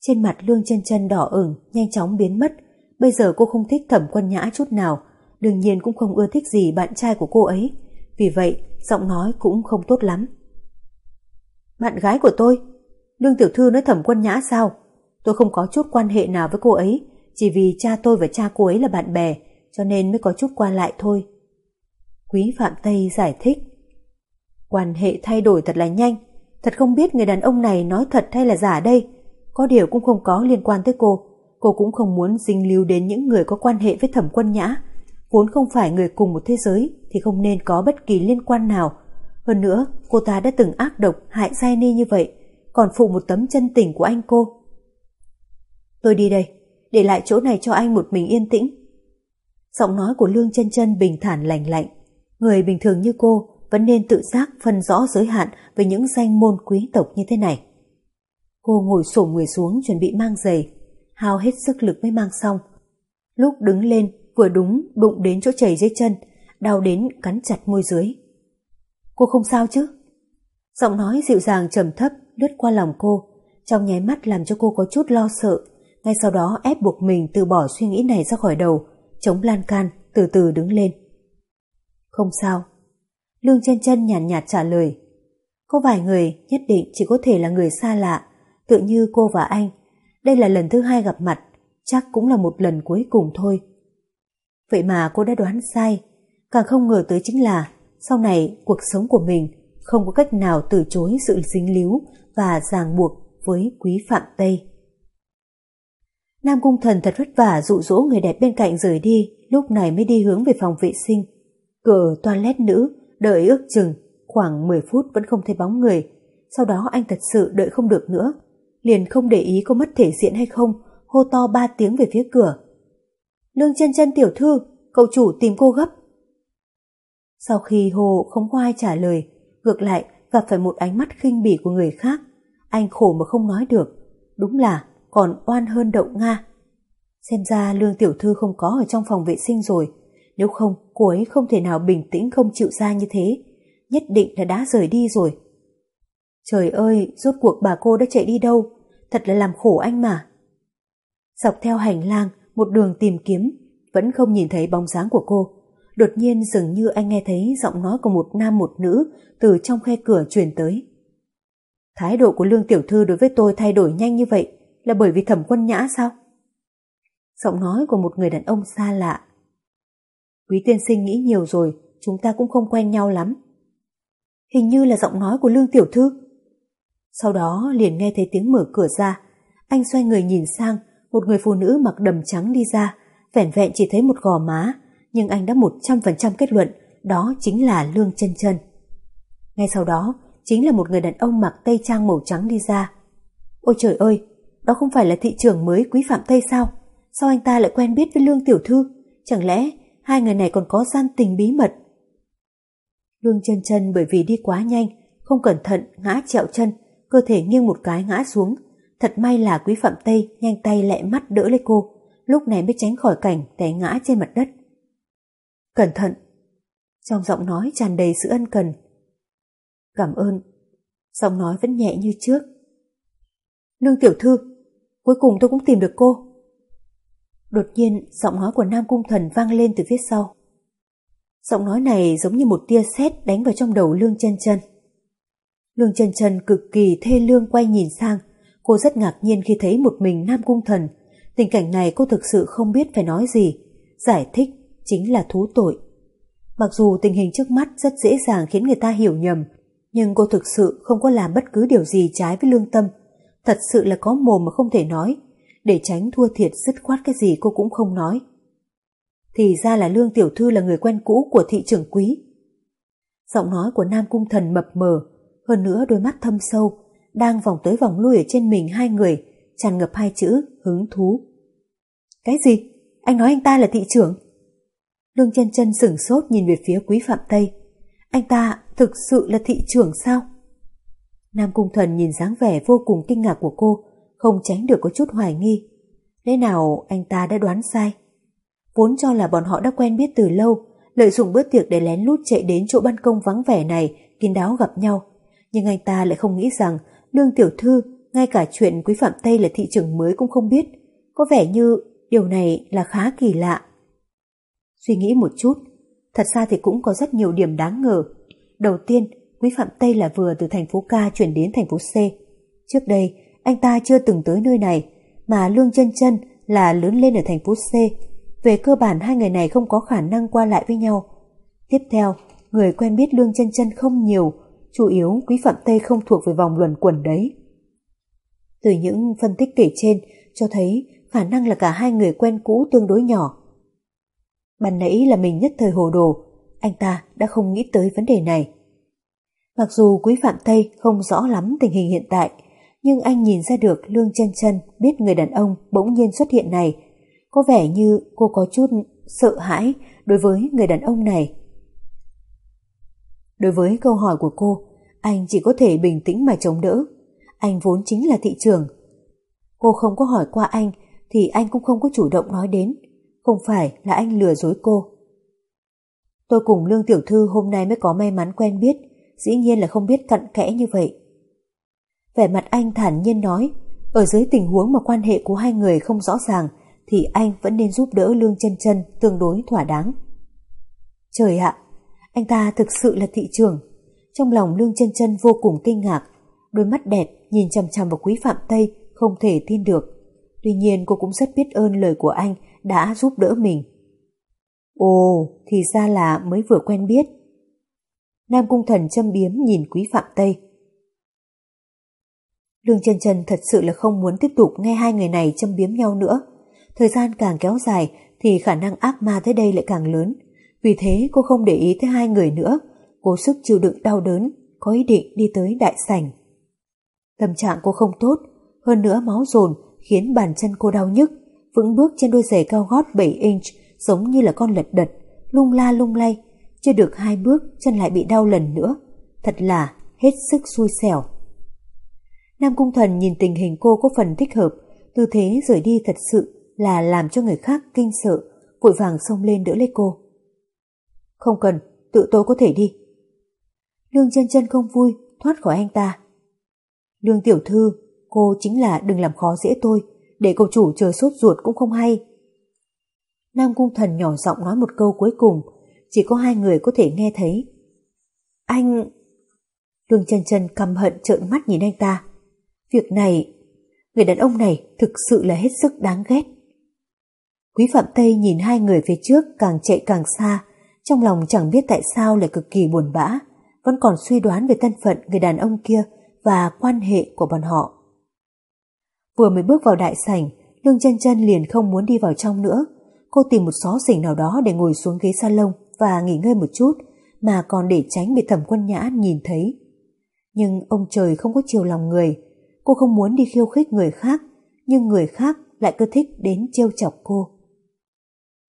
Trên mặt Lương chân chân đỏ ửng, nhanh chóng biến mất. Bây giờ cô không thích thẩm quân nhã chút nào, đương nhiên cũng không ưa thích gì bạn trai của cô ấy. Vì vậy, giọng nói cũng không tốt lắm. Bạn gái của tôi? Lương tiểu thư nói thẩm quân nhã sao? Tôi không có chút quan hệ nào với cô ấy, chỉ vì cha tôi và cha cô ấy là bạn bè, cho nên mới có chút qua lại thôi. Quý Phạm Tây giải thích. Quan hệ thay đổi thật là nhanh, thật không biết người đàn ông này nói thật hay là giả đây. Có điều cũng không có liên quan tới cô, cô cũng không muốn dính lưu đến những người có quan hệ với thẩm quân nhã. Vốn không phải người cùng một thế giới thì không nên có bất kỳ liên quan nào. Hơn nữa, cô ta đã từng ác độc hại Giai Ni như vậy, còn phụ một tấm chân tình của anh cô. Tôi đi đây, để lại chỗ này cho anh một mình yên tĩnh. Giọng nói của Lương chân chân bình thản lành lạnh. Người bình thường như cô vẫn nên tự giác phân rõ giới hạn với những danh môn quý tộc như thế này. Cô ngồi sổ người xuống chuẩn bị mang giày, hao hết sức lực mới mang xong. Lúc đứng lên vừa đúng đụng đến chỗ chảy dưới chân, đau đến cắn chặt môi dưới. Cô không sao chứ? Giọng nói dịu dàng trầm thấp lướt qua lòng cô, trong nháy mắt làm cho cô có chút lo sợ, ngay sau đó ép buộc mình từ bỏ suy nghĩ này ra khỏi đầu, chống lan can, từ từ đứng lên. Không sao. Lương chân chân nhàn nhạt, nhạt trả lời. Có vài người nhất định chỉ có thể là người xa lạ, tự như cô và anh. Đây là lần thứ hai gặp mặt, chắc cũng là một lần cuối cùng thôi. Vậy mà cô đã đoán sai, càng không ngờ tới chính là sau này cuộc sống của mình không có cách nào từ chối sự dính líu và ràng buộc với quý phạm Tây. Nam Cung Thần thật vất vả dụ dỗ người đẹp bên cạnh rời đi, lúc này mới đi hướng về phòng vệ sinh. Cửa toilet nữ, đợi ước chừng, khoảng 10 phút vẫn không thấy bóng người. Sau đó anh thật sự đợi không được nữa, liền không để ý có mất thể diện hay không, hô to ba tiếng về phía cửa. Lương chân chân tiểu thư, cậu chủ tìm cô gấp. Sau khi hồ không có ai trả lời, ngược lại gặp phải một ánh mắt khinh bỉ của người khác, anh khổ mà không nói được. Đúng là còn oan hơn đậu Nga. Xem ra Lương Tiểu Thư không có ở trong phòng vệ sinh rồi. Nếu không, cô ấy không thể nào bình tĩnh không chịu ra như thế. Nhất định là đã rời đi rồi. Trời ơi, rốt cuộc bà cô đã chạy đi đâu? Thật là làm khổ anh mà. Dọc theo hành lang, một đường tìm kiếm, vẫn không nhìn thấy bóng dáng của cô. Đột nhiên dường như anh nghe thấy giọng nói của một nam một nữ từ trong khe cửa truyền tới. Thái độ của Lương Tiểu Thư đối với tôi thay đổi nhanh như vậy là bởi vì thẩm quân nhã sao? Giọng nói của một người đàn ông xa lạ. Quý tiên sinh nghĩ nhiều rồi, chúng ta cũng không quen nhau lắm. Hình như là giọng nói của Lương Tiểu Thư. Sau đó liền nghe thấy tiếng mở cửa ra. Anh xoay người nhìn sang, một người phụ nữ mặc đầm trắng đi ra, vẻn vẹn chỉ thấy một gò má, nhưng anh đã một trăm phần trăm kết luận đó chính là Lương chân chân. Ngay sau đó, chính là một người đàn ông mặc tây trang màu trắng đi ra. Ôi trời ơi, đó không phải là thị trưởng mới Quý Phạm Tây sao? Sao anh ta lại quen biết với Lương Tiểu Thư? Chẳng lẽ hai người này còn có gian tình bí mật? Lương chân chân bởi vì đi quá nhanh, không cẩn thận ngã trẹo chân, cơ thể nghiêng một cái ngã xuống. Thật may là Quý Phạm Tây nhanh tay lẹ mắt đỡ lấy cô, lúc này mới tránh khỏi cảnh té ngã trên mặt đất. Cẩn thận! Trong giọng nói tràn đầy sự ân cần. Cảm ơn. Giọng nói vẫn nhẹ như trước. Lương tiểu thư, cuối cùng tôi cũng tìm được cô. Đột nhiên, giọng nói của Nam Cung Thần vang lên từ phía sau. Giọng nói này giống như một tia sét đánh vào trong đầu Lương chân chân. Lương chân chân cực kỳ thê lương quay nhìn sang, cô rất ngạc nhiên khi thấy một mình Nam Cung Thần. Tình cảnh này cô thực sự không biết phải nói gì. Giải thích chính là thú tội. Mặc dù tình hình trước mắt rất dễ dàng khiến người ta hiểu nhầm, nhưng cô thực sự không có làm bất cứ điều gì trái với lương tâm. Thật sự là có mồm mà không thể nói. Để tránh thua thiệt dứt khoát cái gì cô cũng không nói. Thì ra là Lương Tiểu Thư là người quen cũ của thị trưởng quý. Giọng nói của Nam Cung Thần mập mờ, hơn nữa đôi mắt thâm sâu, đang vòng tới vòng lui ở trên mình hai người, tràn ngập hai chữ hứng thú. Cái gì? Anh nói anh ta là thị trưởng? Lương chân chân sửng sốt nhìn về phía quý phạm Tây. Anh ta thực sự là thị trưởng sao? Nam Cung Thần nhìn dáng vẻ vô cùng kinh ngạc của cô, không tránh được có chút hoài nghi. Lẽ nào anh ta đã đoán sai? Vốn cho là bọn họ đã quen biết từ lâu, lợi dụng bữa tiệc để lén lút chạy đến chỗ ban công vắng vẻ này, kín đáo gặp nhau. Nhưng anh ta lại không nghĩ rằng Lương Tiểu Thư, ngay cả chuyện Quý Phạm Tây là thị trưởng mới cũng không biết. Có vẻ như điều này là khá kỳ lạ. Suy nghĩ một chút, thật ra thì cũng có rất nhiều điểm đáng ngờ. Đầu tiên, Quý Phạm Tây là vừa từ thành phố K chuyển đến thành phố C. Trước đây, anh ta chưa từng tới nơi này, mà Lương chân chân là lớn lên ở thành phố C. Về cơ bản hai người này không có khả năng qua lại với nhau. Tiếp theo, người quen biết Lương chân chân không nhiều, chủ yếu Quý Phạm Tây không thuộc về vòng luẩn quẩn đấy. Từ những phân tích kể trên cho thấy khả năng là cả hai người quen cũ tương đối nhỏ. Ban nãy là mình nhất thời hồ đồ, anh ta đã không nghĩ tới vấn đề này. Mặc dù Quý Phạm Tây không rõ lắm tình hình hiện tại, nhưng anh nhìn ra được Lương chân chân biết người đàn ông bỗng nhiên xuất hiện này. Có vẻ như cô có chút sợ hãi đối với người đàn ông này. Đối với câu hỏi của cô, anh chỉ có thể bình tĩnh mà chống đỡ. Anh vốn chính là thị trường. Cô không có hỏi qua anh thì anh cũng không có chủ động nói đến. Không phải là anh lừa dối cô. Tôi cùng Lương Tiểu Thư hôm nay mới có may mắn quen biết, dĩ nhiên là không biết cặn kẽ như vậy. Vẻ mặt anh thản nhiên nói, ở dưới tình huống mà quan hệ của hai người không rõ ràng, thì anh vẫn nên giúp đỡ Lương chân chân tương đối thỏa đáng. Trời ạ, anh ta thực sự là thị trường. Trong lòng Lương chân chân vô cùng kinh ngạc, đôi mắt đẹp nhìn chằm chằm vào quý phạm Tây không thể tin được. Tuy nhiên cô cũng rất biết ơn lời của anh đã giúp đỡ mình. Ồ, thì ra là mới vừa quen biết. Nam Cung Thần châm biếm nhìn quý phạm Tây. Lương Trần Trần thật sự là không muốn tiếp tục nghe hai người này châm biếm nhau nữa. Thời gian càng kéo dài thì khả năng ác ma tới đây lại càng lớn. Vì thế cô không để ý tới hai người nữa, cố sức chịu đựng đau đớn, có ý định đi tới đại sảnh. Tâm trạng cô không tốt, hơn nữa máu dồn khiến bàn chân cô đau nhức, vững bước trên đôi giày cao gót 7 inch giống như là con lật đật, lung la lung lay, chưa được hai bước chân lại bị đau lần nữa, thật là hết sức xui xẻo. Nam Cung Thần nhìn tình hình cô có phần thích hợp, tư thế rời đi thật sự là làm cho người khác kinh sợ, vội vàng xông lên đỡ lấy cô. Không cần, tự tôi có thể đi. Lương chân chân không vui, thoát khỏi anh ta. Lương tiểu thư, cô chính là đừng làm khó dễ tôi, để cậu chủ chờ sốt ruột cũng không hay. Nam Cung Thần nhỏ giọng nói một câu cuối cùng, chỉ có hai người có thể nghe thấy. Anh... Lương chân chân căm hận trợn mắt nhìn anh ta. Việc này, người đàn ông này thực sự là hết sức đáng ghét. Quý Phạm Tây nhìn hai người phía trước càng chạy càng xa, trong lòng chẳng biết tại sao lại cực kỳ buồn bã, vẫn còn suy đoán về thân phận người đàn ông kia và quan hệ của bọn họ. Vừa mới bước vào đại sảnh, Lương chân chân liền không muốn đi vào trong nữa. Cô tìm một xó xỉnh nào đó để ngồi xuống ghế salon và nghỉ ngơi một chút, mà còn để tránh bị thẩm quân nhã nhìn thấy. Nhưng ông trời không có chiều lòng người. Cô không muốn đi khiêu khích người khác, nhưng người khác lại cứ thích đến trêu chọc cô.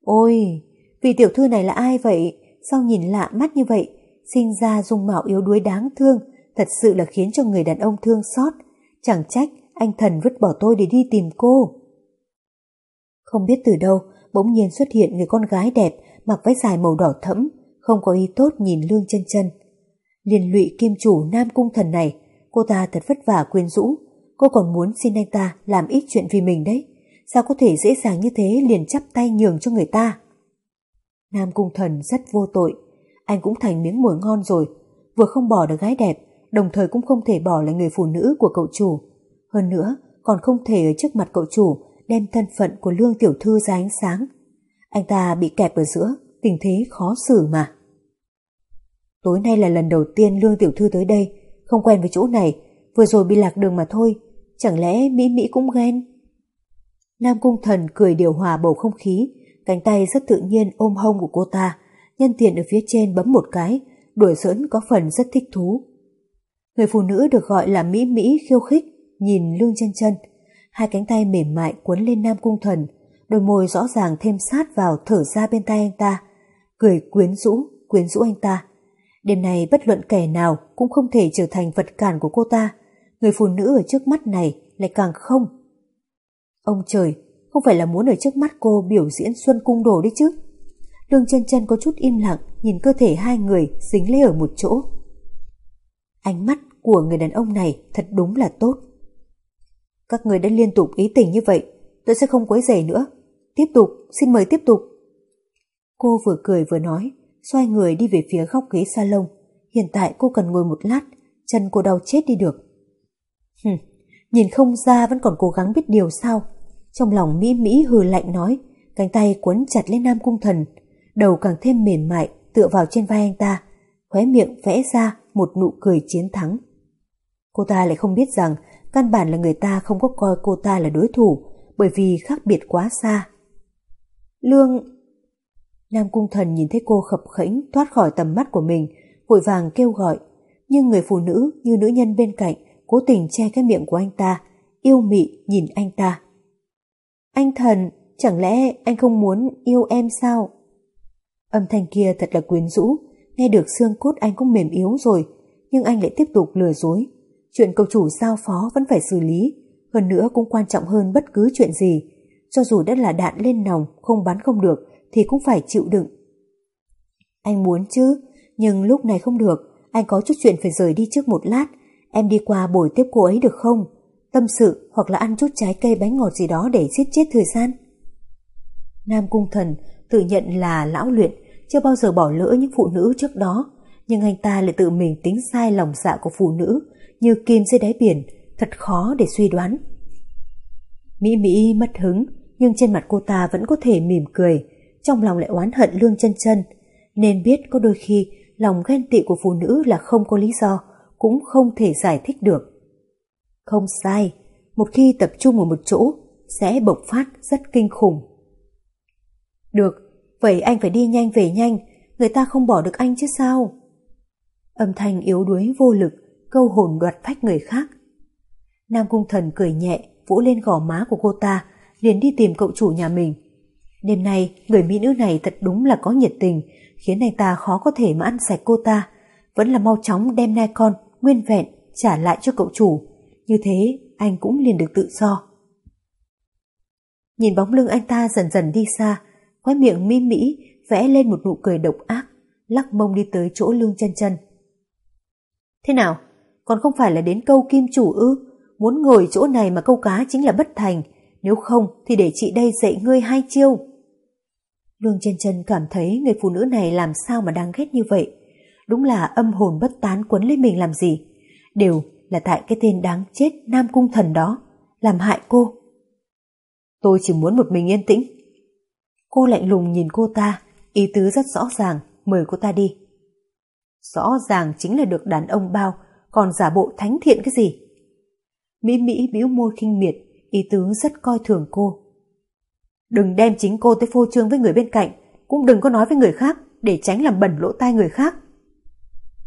Ôi, vị tiểu thư này là ai vậy? Sao nhìn lạ mắt như vậy? Sinh ra dung mạo yếu đuối đáng thương, thật sự là khiến cho người đàn ông thương xót. Chẳng trách anh thần vứt bỏ tôi để đi tìm cô. Không biết từ đâu, bỗng nhiên xuất hiện người con gái đẹp mặc váy dài màu đỏ thẫm, không có ý tốt nhìn lương chân chân. Liên lụy kim chủ nam cung thần này, cô ta thật vất vả quyến rũ, cô còn muốn xin anh ta làm ít chuyện vì mình đấy. Sao có thể dễ dàng như thế liền chắp tay nhường cho người ta? Nam cung thần rất vô tội, anh cũng thành miếng mồi ngon rồi, vừa không bỏ được gái đẹp, đồng thời cũng không thể bỏ lại người phụ nữ của cậu chủ. Hơn nữa, còn không thể ở trước mặt cậu chủ đem thân phận của lương tiểu thư ra ánh sáng. Anh ta bị kẹp ở giữa, tình thế khó xử mà. Tối nay là lần đầu tiên lương tiểu thư tới đây, không quen với chỗ này, vừa rồi bị lạc đường mà thôi, chẳng lẽ Mỹ Mỹ cũng ghen? Nam Cung Thần cười điều hòa bầu không khí, cánh tay rất tự nhiên ôm hông của cô ta, nhân tiện ở phía trên bấm một cái, đuổi giỡn có phần rất thích thú. Người phụ nữ được gọi là Mỹ Mỹ khiêu khích, nhìn lương chân chân, hai cánh tay mềm mại cuốn lên Nam Cung Thần, đôi môi rõ ràng thêm sát vào thở ra bên tay anh ta, cười quyến rũ, quyến rũ anh ta. Đêm nay bất luận kẻ nào cũng không thể trở thành vật cản của cô ta, người phụ nữ ở trước mắt này lại càng không. Ông trời, không phải là muốn ở trước mắt cô biểu diễn xuân cung đồ đấy chứ. Lương chân chân có chút im lặng nhìn cơ thể hai người dính lấy ở một chỗ. Ánh mắt của người đàn ông này thật đúng là tốt. Các người đã liên tục ý tình như vậy, tôi sẽ không quấy rầy nữa. Tiếp tục, xin mời tiếp tục. Cô vừa cười vừa nói, xoay người đi về phía góc ghế salon. Hiện tại cô cần ngồi một lát, chân cô đau chết đi được. Hừm, nhìn không ra vẫn còn cố gắng biết điều sao. Trong lòng Mỹ Mỹ hừ lạnh nói, cánh tay quấn chặt lên Nam Cung Thần, đầu càng thêm mềm mại tựa vào trên vai anh ta, khóe miệng vẽ ra một nụ cười chiến thắng. Cô ta lại không biết rằng căn bản là người ta không có coi cô ta là đối thủ bởi vì khác biệt quá xa. Lương... Nam Cung Thần nhìn thấy cô khập khễnh thoát khỏi tầm mắt của mình, vội vàng kêu gọi, nhưng người phụ nữ như nữ nhân bên cạnh cố tình che cái miệng của anh ta, yêu mị nhìn anh ta. Anh Thần, chẳng lẽ anh không muốn yêu em sao? Âm thanh kia thật là quyến rũ, nghe được xương cốt anh cũng mềm yếu rồi, nhưng anh lại tiếp tục lừa dối. Chuyện cầu chủ giao phó vẫn phải xử lý, hơn nữa cũng quan trọng hơn bất cứ chuyện gì. Cho dù đã là đạn lên nòng, không bắn không được, thì cũng phải chịu đựng. Anh muốn chứ, nhưng lúc này không được, anh có chút chuyện phải rời đi trước một lát. Em đi qua bồi tiếp cô ấy được không? Tâm sự hoặc là ăn chút trái cây bánh ngọt gì đó để giết chết thời gian. Nam Cung Thần tự nhận là lão luyện, chưa bao giờ bỏ lỡ những phụ nữ trước đó, nhưng anh ta lại tự mình tính sai lòng dạ của phụ nữ, như kim dưới đáy biển, thật khó để suy đoán. Mỹ Mỹ mất hứng, nhưng trên mặt cô ta vẫn có thể mỉm cười, trong lòng lại oán hận lương chân chân, nên biết có đôi khi lòng ghen tị của phụ nữ là không có lý do, cũng không thể giải thích được. Không sai, một khi tập trung ở một chỗ, sẽ bộc phát rất kinh khủng. Được, vậy anh phải đi nhanh về nhanh, người ta không bỏ được anh chứ sao? Âm thanh yếu đuối vô lực, câu hồn đoạt phách người khác. Nam Cung Thần cười nhẹ, vỗ lên gò má của cô ta, liền đi tìm cậu chủ nhà mình. Đêm nay, người mỹ nữ này thật đúng là có nhiệt tình, khiến anh ta khó có thể mà ăn sạch cô ta. Vẫn là mau chóng đem nai con, nguyên vẹn, trả lại cho cậu chủ. Như thế, anh cũng liền được tự do. Nhìn bóng lưng anh ta dần dần đi xa, khóe miệng mi mỹ vẽ lên một nụ cười độc ác, lắc mông đi tới chỗ lương chân chân. Thế nào? Còn không phải là đến câu kim chủ ư? Muốn ngồi chỗ này mà câu cá chính là bất thành, nếu không thì để chị đây dạy ngươi hai chiêu. Lương chân chân cảm thấy người phụ nữ này làm sao mà đáng ghét như vậy. Đúng là âm hồn bất tán quấn lấy mình làm gì. Đều là tại cái tên đáng chết Nam Cung Thần đó, làm hại cô. Tôi chỉ muốn một mình yên tĩnh. Cô lạnh lùng nhìn cô ta, ý tứ rất rõ ràng, mời cô ta đi. Rõ ràng chính là được đàn ông bao, còn giả bộ thánh thiện cái gì? Mỹ Mỹ bĩu môi khinh miệt, ý tứ rất coi thường cô. Đừng đem chính cô tới phô trương với người bên cạnh, cũng đừng có nói với người khác để tránh làm bẩn lỗ tai người khác.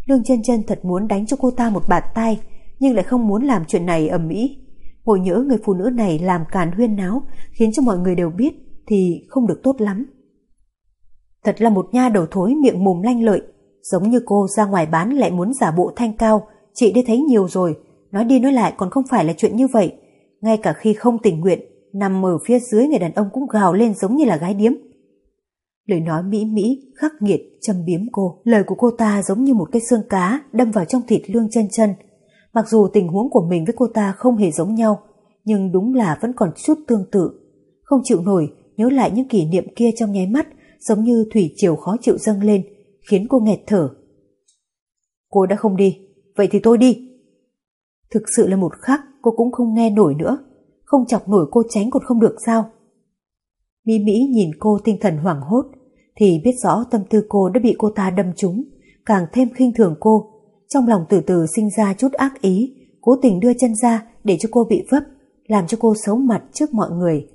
Lương chân chân thật muốn đánh cho cô ta một bạt tay, nhưng lại không muốn làm chuyện này ầm ĩ. Ngồi nhớ người phụ nữ này làm càn huyên náo, khiến cho mọi người đều biết thì không được tốt lắm. Thật là một nha đầu thối miệng mồm lanh lợi, giống như cô ra ngoài bán lại muốn giả bộ thanh cao, chị đã thấy nhiều rồi, nói đi nói lại còn không phải là chuyện như vậy. Ngay cả khi không tình nguyện, nằm ở phía dưới người đàn ông cũng gào lên giống như là gái điếm. Lời nói mỹ mỹ, khắc nghiệt, châm biếm cô. Lời của cô ta giống như một cái xương cá đâm vào trong thịt lương chân chân. Mặc dù tình huống của mình với cô ta không hề giống nhau, nhưng đúng là vẫn còn chút tương tự. Không chịu nổi, nhớ lại những kỷ niệm kia trong nháy mắt, giống như thủy triều khó chịu dâng lên, khiến cô nghẹt thở. Cô đã không đi, vậy thì tôi đi. Thực sự là một khắc cô cũng không nghe nổi nữa, không chọc nổi cô tránh còn không được sao. Mỹ Mỹ nhìn cô tinh thần hoảng hốt, thì biết rõ tâm tư cô đã bị cô ta đâm trúng, càng thêm khinh thường cô. Trong lòng từ từ sinh ra chút ác ý, cố tình đưa chân ra để cho cô bị vấp, làm cho cô xấu mặt trước mọi người.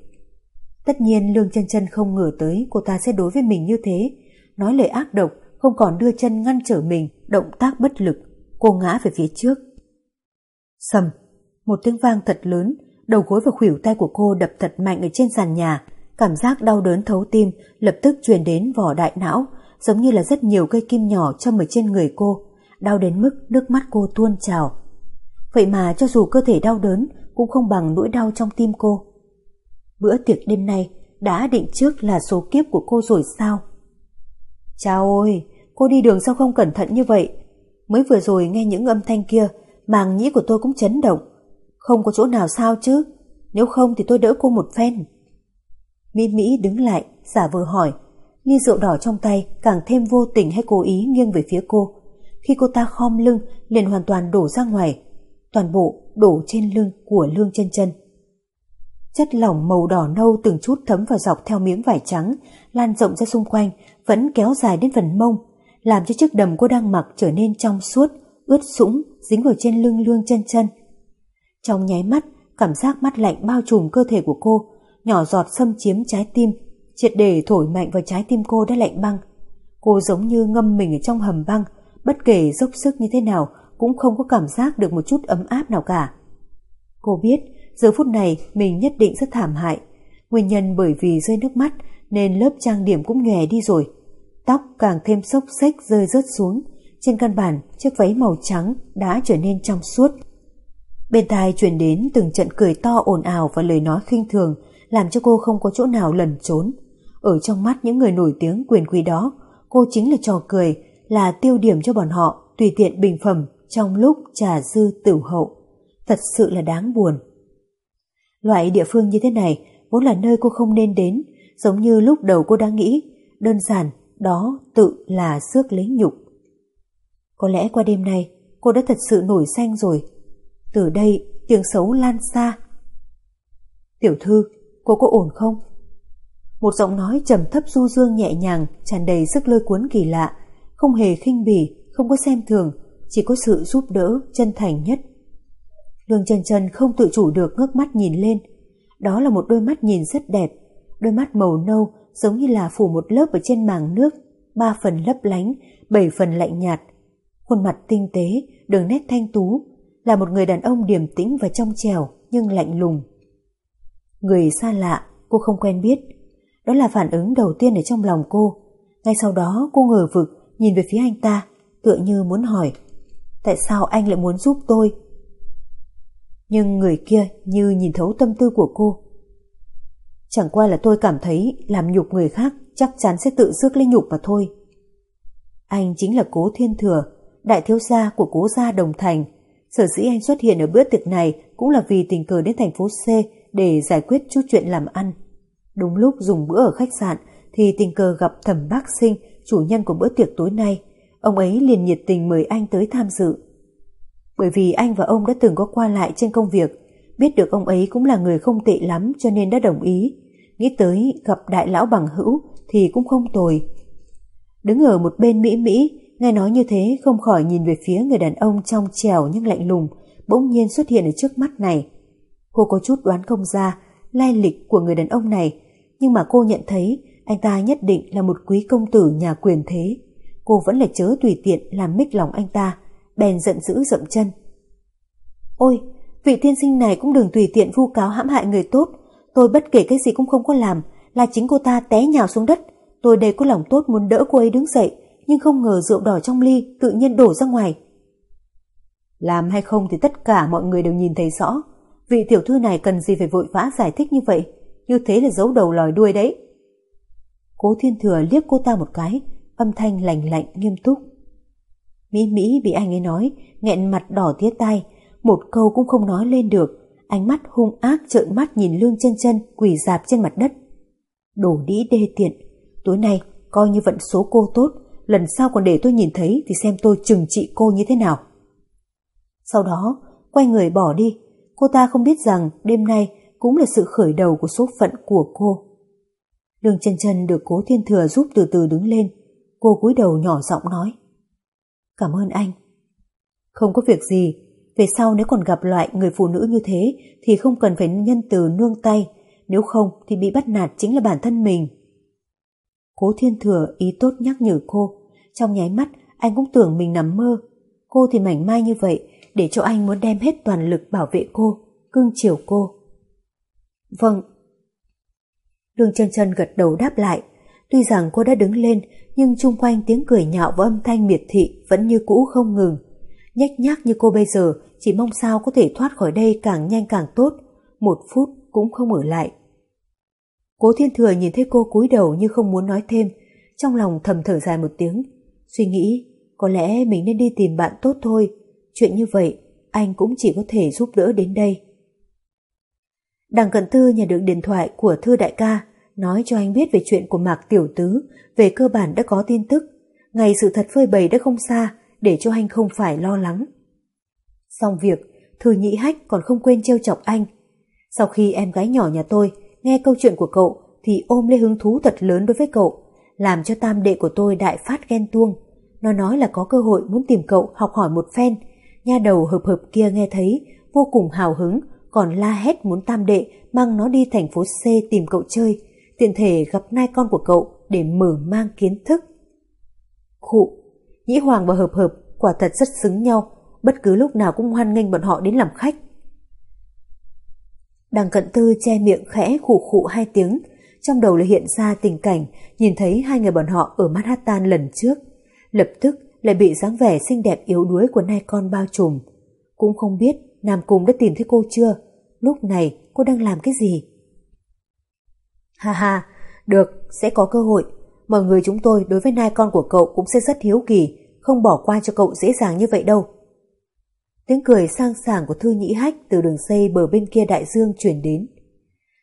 Tất nhiên Lương chân chân không ngờ tới cô ta sẽ đối với mình như thế, nói lời ác độc, không còn đưa chân ngăn trở mình, động tác bất lực, cô ngã về phía trước. Sầm, một tiếng vang thật lớn, đầu gối và khuỷu tay của cô đập thật mạnh ở trên sàn nhà, cảm giác đau đớn thấu tim lập tức truyền đến vỏ đại não, giống như là rất nhiều cây kim nhỏ châm ở trên người cô, đau đến mức nước mắt cô tuôn trào. Vậy mà cho dù cơ thể đau đớn cũng không bằng nỗi đau trong tim cô. Bữa tiệc đêm nay đã định trước là số kiếp của cô rồi sao? Chào ôi, cô đi đường sao không cẩn thận như vậy? Mới vừa rồi nghe những âm thanh kia, màng nhĩ của tôi cũng chấn động. Không có chỗ nào sao chứ? Nếu không thì tôi đỡ cô một phen. Mỹ Mỹ đứng lại, giả vờ hỏi. Ly rượu đỏ trong tay càng thêm vô tình hay cố ý nghiêng về phía cô. Khi cô ta khom lưng, liền hoàn toàn đổ ra ngoài. Toàn bộ đổ trên lưng của Lương chân chân. Chất lỏng màu đỏ nâu từng chút thấm vào dọc theo miếng vải trắng, lan rộng ra xung quanh, vẫn kéo dài đến phần mông, làm cho chiếc đầm cô đang mặc trở nên trong suốt, ướt sũng, dính vào trên lưng lương chân chân. Trong nháy mắt, cảm giác mắt lạnh bao trùm cơ thể của cô, nhỏ giọt xâm chiếm trái tim, triệt để thổi mạnh vào trái tim cô đã lạnh băng. Cô giống như ngâm mình ở trong hầm băng, bất kể dốc sức như thế nào cũng không có cảm giác được một chút ấm áp nào cả. Cô biết giờ phút này mình nhất định rất thảm hại. Nguyên nhân bởi vì rơi nước mắt nên lớp trang điểm cũng nghè đi rồi. Tóc càng thêm xốc xếch rơi rớt xuống. Trên căn bản, chiếc váy màu trắng đã trở nên trong suốt. Bên tai truyền đến từng trận cười to ồn ào và lời nói khinh thường làm cho cô không có chỗ nào lẩn trốn. Ở trong mắt những người nổi tiếng quyền quý đó, cô chính là trò cười, là tiêu điểm cho bọn họ tùy tiện bình phẩm trong lúc trà dư tửu hậu. Thật sự là đáng buồn. Loại địa phương như thế này vốn là nơi cô không nên đến, giống như lúc đầu cô đã nghĩ, đơn giản đó tự là xước lấy nhục. Có lẽ qua đêm nay cô đã thật sự nổi xanh rồi. Từ đây tiếng xấu lan xa. Tiểu thư, cô có ổn không? Một giọng nói trầm thấp du dương nhẹ nhàng, tràn đầy sức lôi cuốn kỳ lạ, không hề khinh bỉ, không có xem thường, chỉ có sự giúp đỡ chân thành nhất. Lương Trần Trần không tự chủ được ngước mắt nhìn lên. Đó là một đôi mắt nhìn rất đẹp, đôi mắt màu nâu giống như là phủ một lớp ở trên màng nước, ba phần lấp lánh, bảy phần lạnh nhạt. Khuôn mặt tinh tế, đường nét thanh tú, là một người đàn ông điềm tĩnh và trong trèo nhưng lạnh lùng. Người xa lạ, cô không quen biết. Đó là phản ứng đầu tiên ở trong lòng cô. Ngay sau đó cô ngờ vực nhìn về phía anh ta, tựa như muốn hỏi Tại sao anh lại muốn giúp tôi? Nhưng người kia như nhìn thấu tâm tư của cô. Chẳng qua là tôi cảm thấy làm nhục người khác chắc chắn sẽ tự rước lấy nhục mà thôi. Anh chính là Cố Thiên Thừa, đại thiếu gia của Cố gia Đồng Thành. Sở dĩ anh xuất hiện ở bữa tiệc này cũng là vì tình cờ đến thành phố C để giải quyết chút chuyện làm ăn. Đúng lúc dùng bữa ở khách sạn thì tình cờ gặp thẩm bác sinh, chủ nhân của bữa tiệc tối nay. Ông ấy liền nhiệt tình mời anh tới tham dự. Bởi vì anh và ông đã từng có qua lại trên công việc, biết được ông ấy cũng là người không tệ lắm cho nên đã đồng ý. Nghĩ tới gặp đại lão bằng hữu thì cũng không tồi. Đứng ở một bên Mỹ Mỹ, nghe nói như thế không khỏi nhìn về phía người đàn ông trong trèo nhưng lạnh lùng, bỗng nhiên xuất hiện ở trước mắt này. Cô có chút đoán không ra lai lịch của người đàn ông này, nhưng mà cô nhận thấy anh ta nhất định là một quý công tử nhà quyền thế. Cô vẫn là chớ tùy tiện làm mích lòng anh ta, bèn giận dữ dậm chân. Ôi, vị tiên sinh này cũng đừng tùy tiện vu cáo hãm hại người tốt. Tôi bất kể cái gì cũng không có làm, là chính cô ta té nhào xuống đất. Tôi đây có lòng tốt muốn đỡ cô ấy đứng dậy, nhưng không ngờ rượu đỏ trong ly tự nhiên đổ ra ngoài. Làm hay không thì tất cả mọi người đều nhìn thấy rõ. Vị tiểu thư này cần gì phải vội vã giải thích như vậy, như thế là giấu đầu lòi đuôi đấy. Cố thiên thừa liếc cô ta một cái, âm thanh lành lạnh nghiêm túc. Mỹ Mỹ bị anh ấy nói, nghẹn mặt đỏ tía tai, một câu cũng không nói lên được, ánh mắt hung ác trợn mắt nhìn lương chân chân quỳ dạp trên mặt đất. Đổ đĩ đê tiện, tối nay coi như vận số cô tốt, lần sau còn để tôi nhìn thấy thì xem tôi trừng trị cô như thế nào. Sau đó, quay người bỏ đi, cô ta không biết rằng đêm nay cũng là sự khởi đầu của số phận của cô. Lương chân chân được cố thiên thừa giúp từ từ đứng lên, cô cúi đầu nhỏ giọng nói. Cảm ơn anh. Không có việc gì, về sau nếu còn gặp loại người phụ nữ như thế thì không cần phải nhân từ nương tay, nếu không thì bị bắt nạt chính là bản thân mình. Cố thiên thừa ý tốt nhắc nhở cô, trong nháy mắt anh cũng tưởng mình nằm mơ. Cô thì mảnh mai như vậy để cho anh muốn đem hết toàn lực bảo vệ cô, cưng chiều cô. Vâng. Lương chân chân gật đầu đáp lại. Tuy rằng cô đã đứng lên, nhưng chung quanh tiếng cười nhạo và âm thanh miệt thị vẫn như cũ không ngừng. Nhách nhác như cô bây giờ, chỉ mong sao có thể thoát khỏi đây càng nhanh càng tốt, một phút cũng không ở lại. Cố thiên thừa nhìn thấy cô cúi đầu như không muốn nói thêm, trong lòng thầm thở dài một tiếng, suy nghĩ có lẽ mình nên đi tìm bạn tốt thôi, chuyện như vậy anh cũng chỉ có thể giúp đỡ đến đây. Đằng Cận Tư nhận được điện thoại của Thư Đại ca, nói cho anh biết về chuyện của Mạc Tiểu Tứ, về cơ bản đã có tin tức. Ngày sự thật phơi bày đã không xa, để cho anh không phải lo lắng. Xong việc, Thư Nhĩ Hách còn không quên trêu chọc anh. Sau khi em gái nhỏ nhà tôi nghe câu chuyện của cậu thì ôm lấy hứng thú thật lớn đối với cậu, làm cho tam đệ của tôi đại phát ghen tuông. Nó nói là có cơ hội muốn tìm cậu học hỏi một phen. Nha đầu hợp hợp kia nghe thấy, vô cùng hào hứng, còn la hét muốn tam đệ mang nó đi thành phố C tìm cậu chơi, tiện thể gặp nai con của cậu để mở mang kiến thức. Khụ, Nhĩ Hoàng và Hợp Hợp quả thật rất xứng nhau, bất cứ lúc nào cũng hoan nghênh bọn họ đến làm khách. Đằng cận tư che miệng khẽ khủ khụ hai tiếng, trong đầu lại hiện ra tình cảnh nhìn thấy hai người bọn họ ở Manhattan lần trước. Lập tức lại bị dáng vẻ xinh đẹp yếu đuối của nai con bao trùm. Cũng không biết Nam Cung đã tìm thấy cô chưa? Lúc này cô đang làm cái gì? Ha ha, được, sẽ có cơ hội. Mọi người chúng tôi đối với nai con của cậu cũng sẽ rất hiếu kỳ, không bỏ qua cho cậu dễ dàng như vậy đâu. Tiếng cười sang sảng của Thư Nhĩ Hách từ đường dây bờ bên kia đại dương chuyển đến.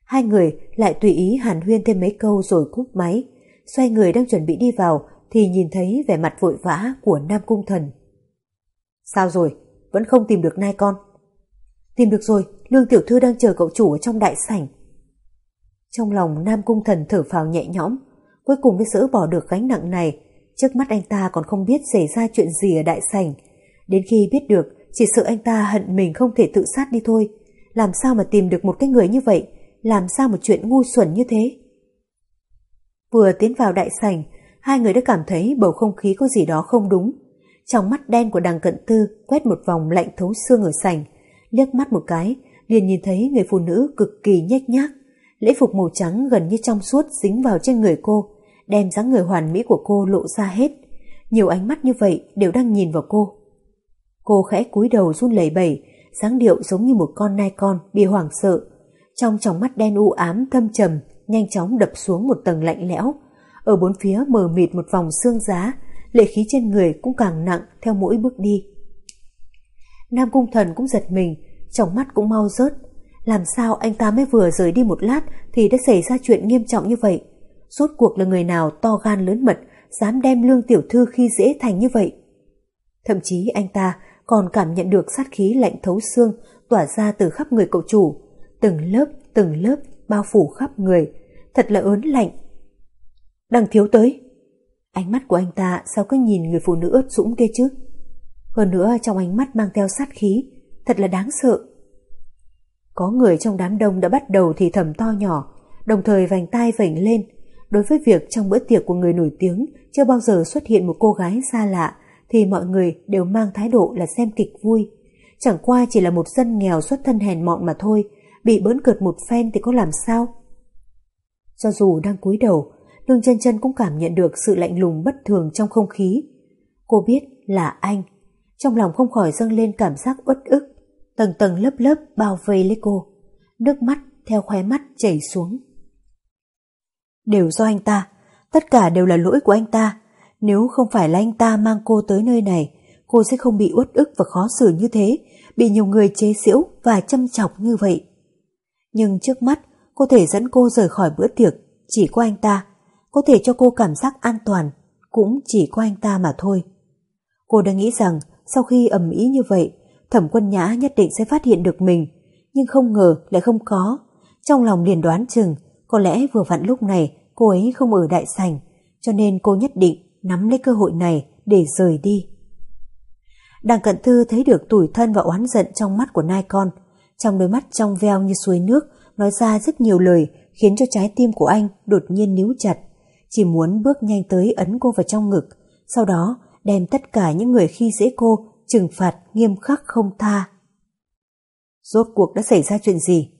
Hai người lại tùy ý hàn huyên thêm mấy câu rồi cúp máy, xoay người đang chuẩn bị đi vào thì nhìn thấy vẻ mặt vội vã của Nam Cung Thần. Sao rồi? Vẫn không tìm được nai con? Tìm được rồi, Lương Tiểu Thư đang chờ cậu chủ ở trong đại sảnh. Trong lòng Nam Cung Thần thở phào nhẹ nhõm, cuối cùng mới dỡ bỏ được gánh nặng này. Trước mắt anh ta còn không biết xảy ra chuyện gì ở đại sảnh. Đến khi biết được, chỉ sợ anh ta hận mình không thể tự sát đi thôi. Làm sao mà tìm được một cái người như vậy? Làm sao một chuyện ngu xuẩn như thế? Vừa tiến vào đại sảnh, hai người đã cảm thấy bầu không khí có gì đó không đúng. Trong mắt đen của đằng cận tư quét một vòng lạnh thấu xương ở sảnh, liếc mắt một cái, liền nhìn thấy người phụ nữ cực kỳ nhếch nhác. Lễ phục màu trắng gần như trong suốt dính vào trên người cô, đem dáng người hoàn mỹ của cô lộ ra hết. Nhiều ánh mắt như vậy đều đang nhìn vào cô. Cô khẽ cúi đầu run lẩy bẩy, dáng điệu giống như một con nai con bị hoảng sợ. Trong tròng mắt đen u ám thâm trầm, nhanh chóng đập xuống một tầng lạnh lẽo. Ở bốn phía mờ mịt một vòng xương giá, lệ khí trên người cũng càng nặng theo mỗi bước đi. Nam Cung Thần cũng giật mình, trong mắt cũng mau rớt. Làm sao anh ta mới vừa rời đi một lát thì đã xảy ra chuyện nghiêm trọng như vậy? Rốt cuộc là người nào to gan lớn mật, dám đem lương tiểu thư khi dễ thành như vậy? Thậm chí anh ta còn cảm nhận được sát khí lạnh thấu xương tỏa ra từ khắp người cậu chủ, từng lớp từng lớp bao phủ khắp người, thật là ớn lạnh. Đằng thiếu tới. Ánh mắt của anh ta sao cứ nhìn người phụ nữ ướt sũng kia chứ? Hơn nữa trong ánh mắt mang theo sát khí, thật là đáng sợ. Có người trong đám đông đã bắt đầu thì thầm to nhỏ, đồng thời vành tai vảnh lên. Đối với việc trong bữa tiệc của người nổi tiếng chưa bao giờ xuất hiện một cô gái xa lạ, thì mọi người đều mang thái độ là xem kịch vui. Chẳng qua chỉ là một dân nghèo xuất thân hèn mọn mà thôi, bị bỡn cợt một phen thì có làm sao? Cho dù đang cúi đầu, Lương chân chân cũng cảm nhận được sự lạnh lùng bất thường trong không khí. Cô biết là anh. Trong lòng không khỏi dâng lên cảm giác uất ức. Tầng tầng lớp lớp bao vây lấy cô. Nước mắt theo khóe mắt chảy xuống. Đều do anh ta. Tất cả đều là lỗi của anh ta. Nếu không phải là anh ta mang cô tới nơi này, cô sẽ không bị uất ức và khó xử như thế, bị nhiều người chế giễu và châm chọc như vậy. Nhưng trước mắt, cô thể dẫn cô rời khỏi bữa tiệc, chỉ có anh ta có thể cho cô cảm giác an toàn, cũng chỉ có anh ta mà thôi. Cô đã nghĩ rằng sau khi ầm ý như vậy, thẩm quân nhã nhất định sẽ phát hiện được mình, nhưng không ngờ lại không có. Trong lòng liền đoán chừng, có lẽ vừa vặn lúc này cô ấy không ở đại sảnh, cho nên cô nhất định nắm lấy cơ hội này để rời đi. Đằng cận thư thấy được tủi thân và oán giận trong mắt của nai con, trong đôi mắt trong veo như suối nước, nói ra rất nhiều lời khiến cho trái tim của anh đột nhiên níu chặt chỉ muốn bước nhanh tới ấn cô vào trong ngực, sau đó đem tất cả những người khi dễ cô trừng phạt nghiêm khắc không tha. Rốt cuộc đã xảy ra chuyện gì?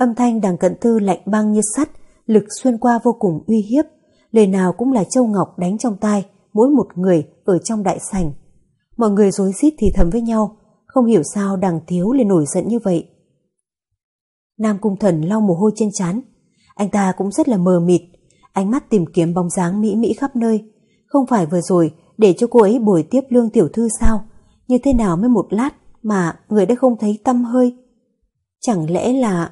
Âm thanh đằng cận thư lạnh băng như sắt, lực xuyên qua vô cùng uy hiếp, lời nào cũng là châu ngọc đánh trong tai mỗi một người ở trong đại sảnh. Mọi người rối rít thì thầm với nhau, không hiểu sao đằng thiếu lại nổi giận như vậy. Nam cung thần lau mồ hôi trên trán, anh ta cũng rất là mờ mịt, ánh mắt tìm kiếm bóng dáng mỹ mỹ khắp nơi. Không phải vừa rồi để cho cô ấy bồi tiếp lương tiểu thư sao? Như thế nào mới một lát mà người đã không thấy tâm hơi? Chẳng lẽ là...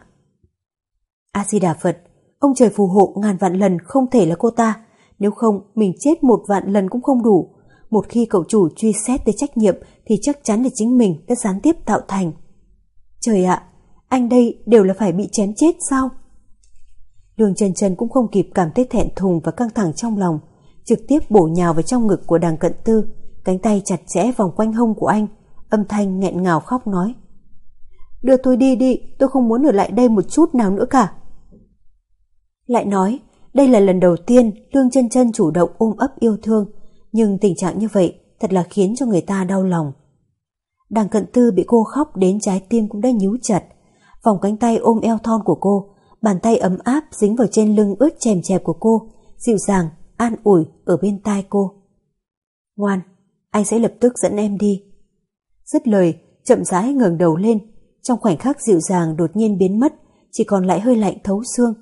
A-di-đà Phật, ông trời phù hộ ngàn vạn lần không thể là cô ta. Nếu không, mình chết một vạn lần cũng không đủ. Một khi cậu chủ truy xét tới trách nhiệm thì chắc chắn là chính mình đã gián tiếp tạo thành. Trời ạ, anh đây đều là phải bị chém chết sao? Đường Trần Trần cũng không kịp cảm thấy thẹn thùng và căng thẳng trong lòng, trực tiếp bổ nhào vào trong ngực của đàng cận tư, cánh tay chặt chẽ vòng quanh hông của anh, âm thanh nghẹn ngào khóc nói. Đưa tôi đi đi, tôi không muốn ở lại đây một chút nào nữa cả. Lại nói, đây là lần đầu tiên Lương chân chân chủ động ôm ấp yêu thương, nhưng tình trạng như vậy thật là khiến cho người ta đau lòng. Đằng cận tư bị cô khóc đến trái tim cũng đã nhíu chặt, vòng cánh tay ôm eo thon của cô, bàn tay ấm áp dính vào trên lưng ướt chèm chẹp của cô, dịu dàng, an ủi ở bên tai cô. Ngoan, anh sẽ lập tức dẫn em đi. Dứt lời, chậm rãi ngẩng đầu lên, trong khoảnh khắc dịu dàng đột nhiên biến mất, chỉ còn lại hơi lạnh thấu xương.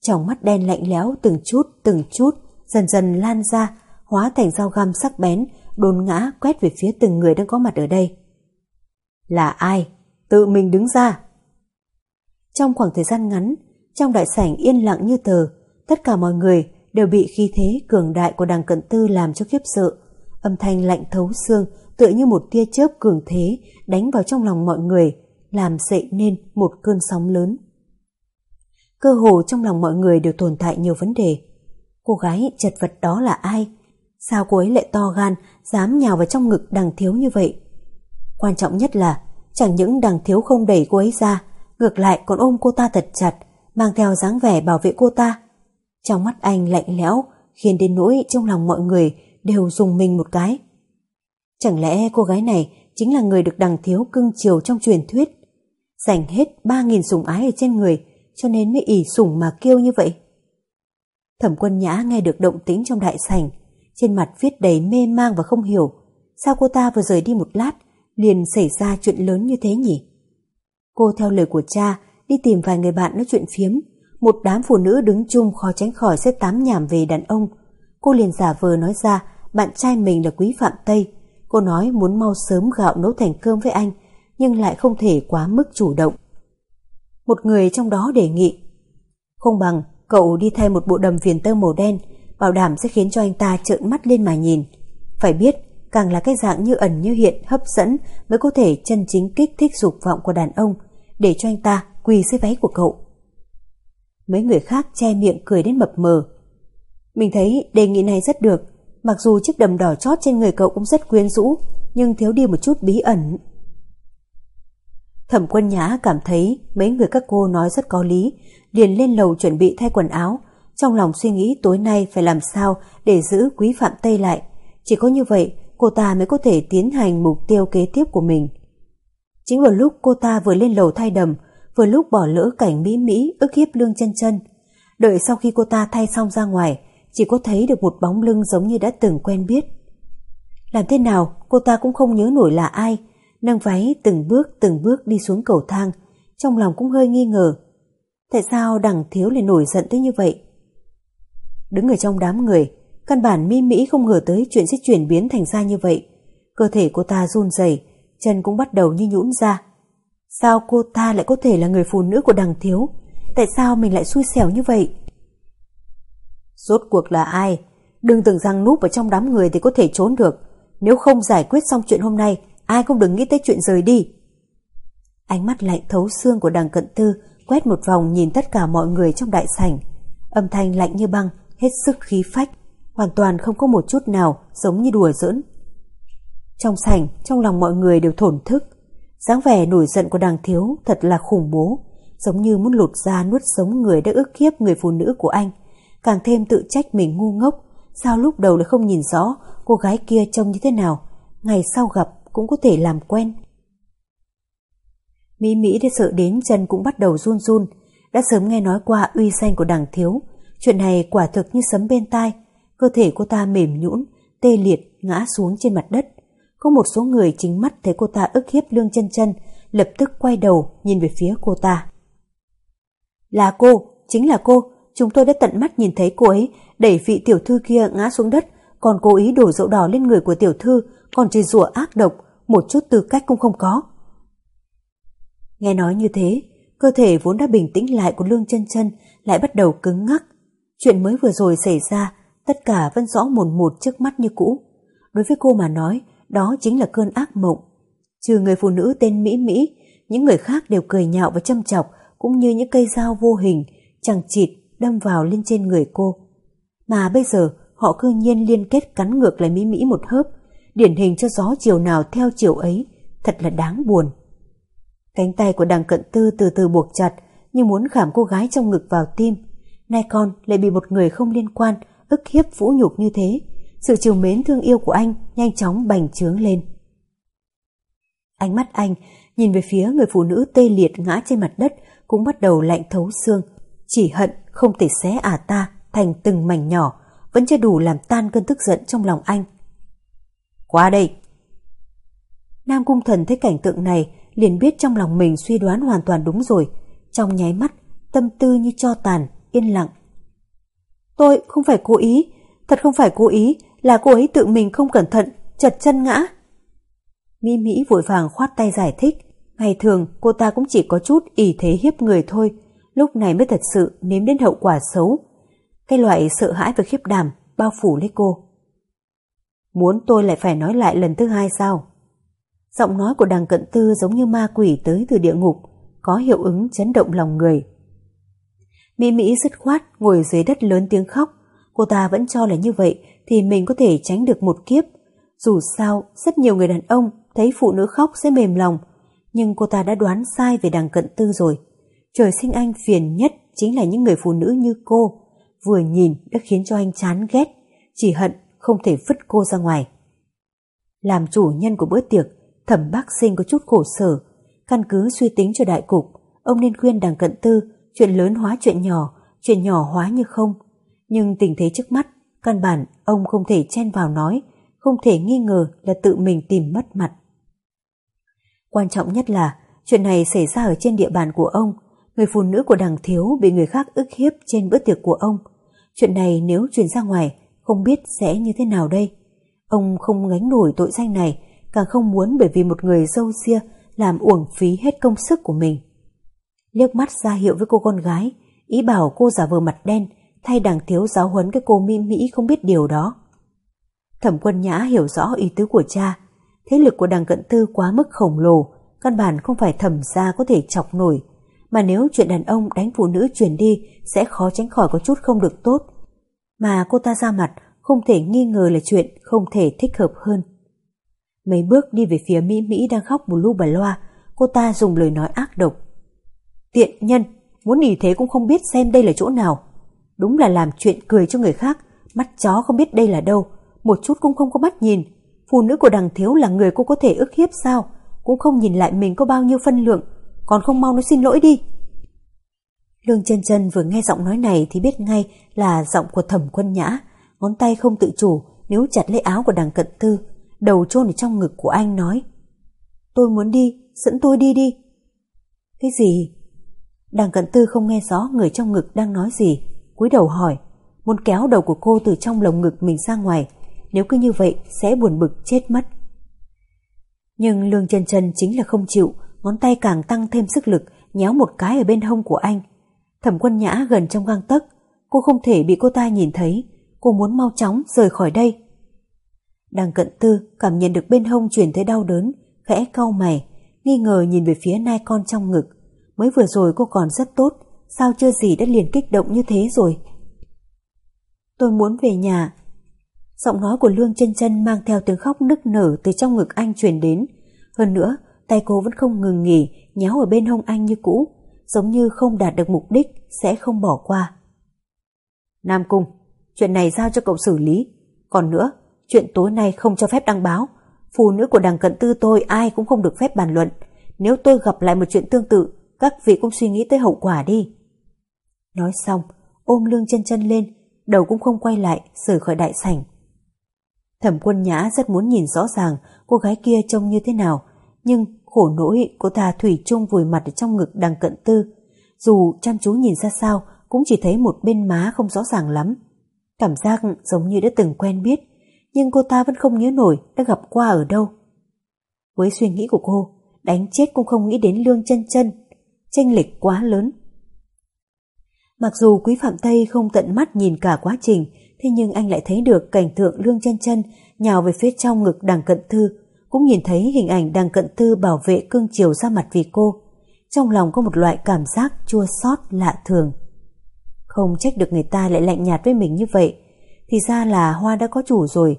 Trong mắt đen lạnh lẽo từng chút từng chút, dần dần lan ra, hóa thành dao găm sắc bén, đồn ngã quét về phía từng người đang có mặt ở đây. Là ai? Tự mình đứng ra. Trong khoảng thời gian ngắn, trong đại sảnh yên lặng như tờ, tất cả mọi người đều bị khí thế cường đại của đằng cận tư làm cho khiếp sợ. Âm thanh lạnh thấu xương tựa như một tia chớp cường thế đánh vào trong lòng mọi người, làm dậy nên một cơn sóng lớn. Cơ hồ trong lòng mọi người đều tồn tại nhiều vấn đề. Cô gái chật vật đó là ai? Sao cô ấy lại to gan, dám nhào vào trong ngực đằng thiếu như vậy? Quan trọng nhất là, chẳng những đằng thiếu không đẩy cô ấy ra, ngược lại còn ôm cô ta thật chặt, mang theo dáng vẻ bảo vệ cô ta. Trong mắt anh lạnh lẽo, khiến đến nỗi trong lòng mọi người đều dùng mình một cái. Chẳng lẽ cô gái này chính là người được đằng thiếu cưng chiều trong truyền thuyết, dành hết ba nghìn sủng ái ở trên người, cho nên mới ỉ sủng mà kêu như vậy? Thẩm quân nhã nghe được động tĩnh trong đại sảnh, trên mặt viết đầy mê mang và không hiểu, sao cô ta vừa rời đi một lát, liền xảy ra chuyện lớn như thế nhỉ? Cô theo lời của cha đi tìm vài người bạn nói chuyện phiếm. Một đám phụ nữ đứng chung khó tránh khỏi sẽ tám nhảm về đàn ông. Cô liền giả vờ nói ra bạn trai mình là quý phạm Tây. Cô nói muốn mau sớm gạo nấu thành cơm với anh, nhưng lại không thể quá mức chủ động. Một người trong đó đề nghị, không bằng cậu đi thay một bộ đầm viền tơ màu đen, bảo đảm sẽ khiến cho anh ta trợn mắt lên mà nhìn. Phải biết, càng là cái dạng như ẩn như hiện hấp dẫn mới có thể chân chính kích thích dục vọng của đàn ông, để cho anh ta quỳ dưới váy của cậu. Mấy người khác che miệng cười đến mập mờ. Mình thấy đề nghị này rất được, mặc dù chiếc đầm đỏ chót trên người cậu cũng rất quyến rũ, nhưng thiếu đi một chút bí ẩn. Thẩm quân nhã cảm thấy mấy người các cô nói rất có lý, liền lên lầu chuẩn bị thay quần áo, trong lòng suy nghĩ tối nay phải làm sao để giữ quý phạm Tây lại. Chỉ có như vậy, cô ta mới có thể tiến hành mục tiêu kế tiếp của mình. Chính vào lúc cô ta vừa lên lầu thay đầm, vừa lúc bỏ lỡ cảnh Mỹ Mỹ ức hiếp lương chân chân. Đợi sau khi cô ta thay xong ra ngoài, chỉ có thấy được một bóng lưng giống như đã từng quen biết. Làm thế nào cô ta cũng không nhớ nổi là ai, nâng váy từng bước từng bước đi xuống cầu thang, trong lòng cũng hơi nghi ngờ. Tại sao đằng thiếu lại nổi giận tới như vậy? Đứng ở trong đám người, căn bản mi Mỹ không ngờ tới chuyện sẽ chuyển biến thành ra như vậy. Cơ thể cô ta run rẩy, chân cũng bắt đầu như nhũn ra. Sao cô ta lại có thể là người phụ nữ của đằng thiếu? Tại sao mình lại xui xẻo như vậy? Rốt cuộc là ai? Đừng tưởng rằng núp ở trong đám người thì có thể trốn được. Nếu không giải quyết xong chuyện hôm nay, ai cũng đừng nghĩ tới chuyện rời đi. Ánh mắt lạnh thấu xương của đằng cận tư quét một vòng nhìn tất cả mọi người trong đại sảnh. Âm thanh lạnh như băng, hết sức khí phách, hoàn toàn không có một chút nào giống như đùa giỡn. Trong sảnh, trong lòng mọi người đều thổn thức. dáng vẻ nổi giận của đằng thiếu thật là khủng bố, giống như muốn lột ra nuốt sống người đã ức hiếp người phụ nữ của anh. Càng thêm tự trách mình ngu ngốc, sao lúc đầu lại không nhìn rõ cô gái kia trông như thế nào, ngày sau gặp cũng có thể làm quen. Mỹ Mỹ đã sợ đến chân cũng bắt đầu run run, đã sớm nghe nói qua uy danh của đảng thiếu, chuyện này quả thực như sấm bên tai, cơ thể cô ta mềm nhũn, tê liệt ngã xuống trên mặt đất. Có một số người chính mắt thấy cô ta ức hiếp lương chân chân, lập tức quay đầu nhìn về phía cô ta. Là cô, chính là cô, chúng tôi đã tận mắt nhìn thấy cô ấy đẩy vị tiểu thư kia ngã xuống đất, còn cố ý đổ dậu đỏ lên người của tiểu thư, còn chỉ rủa ác độc, một chút tư cách cũng không có. Nghe nói như thế, cơ thể vốn đã bình tĩnh lại của Lương chân chân lại bắt đầu cứng ngắc. Chuyện mới vừa rồi xảy ra, tất cả vẫn rõ mồn một trước mắt như cũ. Đối với cô mà nói, đó chính là cơn ác mộng. Trừ người phụ nữ tên Mỹ Mỹ, những người khác đều cười nhạo và châm chọc, cũng như những cây dao vô hình, chẳng chịt đâm vào lên trên người cô. Mà bây giờ, họ cư nhiên liên kết cắn ngược lại Mỹ Mỹ một hớp, điển hình cho gió chiều nào theo chiều ấy, thật là đáng buồn. Cánh tay của đằng cận tư từ từ buộc chặt, như muốn khảm cô gái trong ngực vào tim. Nay con lại bị một người không liên quan, ức hiếp vũ nhục như thế. Sự chiều mến thương yêu của anh nhanh chóng bành trướng lên. Ánh mắt anh nhìn về phía người phụ nữ tê liệt ngã trên mặt đất cũng bắt đầu lạnh thấu xương. Chỉ hận không thể xé ả ta thành từng mảnh nhỏ, vẫn chưa đủ làm tan cơn tức giận trong lòng anh. Qua đây! Nam Cung Thần thấy cảnh tượng này liền biết trong lòng mình suy đoán hoàn toàn đúng rồi. Trong nháy mắt, tâm tư như cho tàn, yên lặng. Tôi không phải cố ý, thật không phải cố ý, là cô ấy tự mình không cẩn thận, chật chân ngã. Mỹ Mỹ vội vàng khoát tay giải thích, ngày thường cô ta cũng chỉ có chút ỷ thế hiếp người thôi, lúc này mới thật sự nếm đến hậu quả xấu. Cái loại sợ hãi và khiếp đảm bao phủ lấy cô. Muốn tôi lại phải nói lại lần thứ hai sao? Giọng nói của đằng cận tư giống như ma quỷ tới từ địa ngục, có hiệu ứng chấn động lòng người. Mỹ Mỹ dứt khoát ngồi dưới đất lớn tiếng khóc, cô ta vẫn cho là như vậy thì mình có thể tránh được một kiếp. Dù sao, rất nhiều người đàn ông thấy phụ nữ khóc sẽ mềm lòng, nhưng cô ta đã đoán sai về đằng cận tư rồi. Trời sinh anh phiền nhất chính là những người phụ nữ như cô, vừa nhìn đã khiến cho anh chán ghét, chỉ hận không thể vứt cô ra ngoài. Làm chủ nhân của bữa tiệc, thẩm bác sinh có chút khổ sở, căn cứ suy tính cho đại cục, ông nên khuyên đằng cận tư chuyện lớn hóa chuyện nhỏ, chuyện nhỏ hóa như không. Nhưng tình thế trước mắt, căn bản ông không thể chen vào nói, không thể nghi ngờ là tự mình tìm mất mặt. Quan trọng nhất là chuyện này xảy ra ở trên địa bàn của ông, người phụ nữ của đằng thiếu bị người khác ức hiếp trên bữa tiệc của ông. Chuyện này nếu truyền ra ngoài, không biết sẽ như thế nào đây. Ông không gánh nổi tội danh này, càng không muốn bởi vì một người dâu xia làm uổng phí hết công sức của mình. Liếc mắt ra hiệu với cô con gái, ý bảo cô giả vờ mặt đen, thay đằng thiếu giáo huấn cái cô mi Mỹ không biết điều đó. Thẩm quân nhã hiểu rõ ý tứ của cha, thế lực của đằng cận tư quá mức khổng lồ, căn bản không phải thẩm gia có thể chọc nổi, mà nếu chuyện đàn ông đánh phụ nữ chuyển đi sẽ khó tránh khỏi có chút không được tốt mà cô ta ra mặt không thể nghi ngờ là chuyện không thể thích hợp hơn. Mấy bước đi về phía Mỹ Mỹ đang khóc bù lu bà loa, cô ta dùng lời nói ác độc. Tiện nhân, muốn đi thế cũng không biết xem đây là chỗ nào. Đúng là làm chuyện cười cho người khác, mắt chó không biết đây là đâu, một chút cũng không có mắt nhìn. Phụ nữ của đằng thiếu là người cô có thể ức hiếp sao, cũng không nhìn lại mình có bao nhiêu phân lượng, còn không mau nói xin lỗi đi. Lương chân chân vừa nghe giọng nói này thì biết ngay là giọng của thẩm quân nhã, ngón tay không tự chủ níu chặt lấy áo của đằng cận tư, đầu chôn ở trong ngực của anh nói Tôi muốn đi, dẫn tôi đi đi. Cái gì? Đằng cận tư không nghe rõ người trong ngực đang nói gì, cúi đầu hỏi, muốn kéo đầu của cô từ trong lồng ngực mình ra ngoài, nếu cứ như vậy sẽ buồn bực chết mất. Nhưng Lương chân chân chính là không chịu, ngón tay càng tăng thêm sức lực, nhéo một cái ở bên hông của anh. Thẩm quân nhã gần trong gang tấc, cô không thể bị cô ta nhìn thấy, cô muốn mau chóng rời khỏi đây. Đang cận tư cảm nhận được bên hông chuyển tới đau đớn, khẽ cau mày, nghi ngờ nhìn về phía nai con trong ngực. Mới vừa rồi cô còn rất tốt, sao chưa gì đã liền kích động như thế rồi? Tôi muốn về nhà. Giọng nói của Lương chân chân mang theo tiếng khóc nức nở từ trong ngực anh truyền đến. Hơn nữa, tay cô vẫn không ngừng nghỉ, nhéo ở bên hông anh như cũ, giống như không đạt được mục đích sẽ không bỏ qua. Nam Cung, chuyện này giao cho cậu xử lý. Còn nữa, chuyện tối nay không cho phép đăng báo. Phụ nữ của đằng cận tư tôi ai cũng không được phép bàn luận. Nếu tôi gặp lại một chuyện tương tự, các vị cũng suy nghĩ tới hậu quả đi. Nói xong, ôm lương chân chân lên, đầu cũng không quay lại, rời khỏi đại sảnh. Thẩm quân nhã rất muốn nhìn rõ ràng cô gái kia trông như thế nào, nhưng khổ nỗi cô ta thủy chung vùi mặt trong ngực đằng cận tư. Dù chăm chú nhìn ra sao, cũng chỉ thấy một bên má không rõ ràng lắm. Cảm giác giống như đã từng quen biết, nhưng cô ta vẫn không nhớ nổi đã gặp qua ở đâu. Với suy nghĩ của cô, đánh chết cũng không nghĩ đến lương chân chân, tranh lệch quá lớn. Mặc dù quý phạm Tây không tận mắt nhìn cả quá trình, thế nhưng anh lại thấy được cảnh tượng lương chân chân nhào về phía trong ngực đằng cận thư, cũng nhìn thấy hình ảnh đằng cận tư bảo vệ cương chiều ra mặt vì cô. Trong lòng có một loại cảm giác chua xót lạ thường. Không trách được người ta lại lạnh nhạt với mình như vậy, thì ra là Hoa đã có chủ rồi,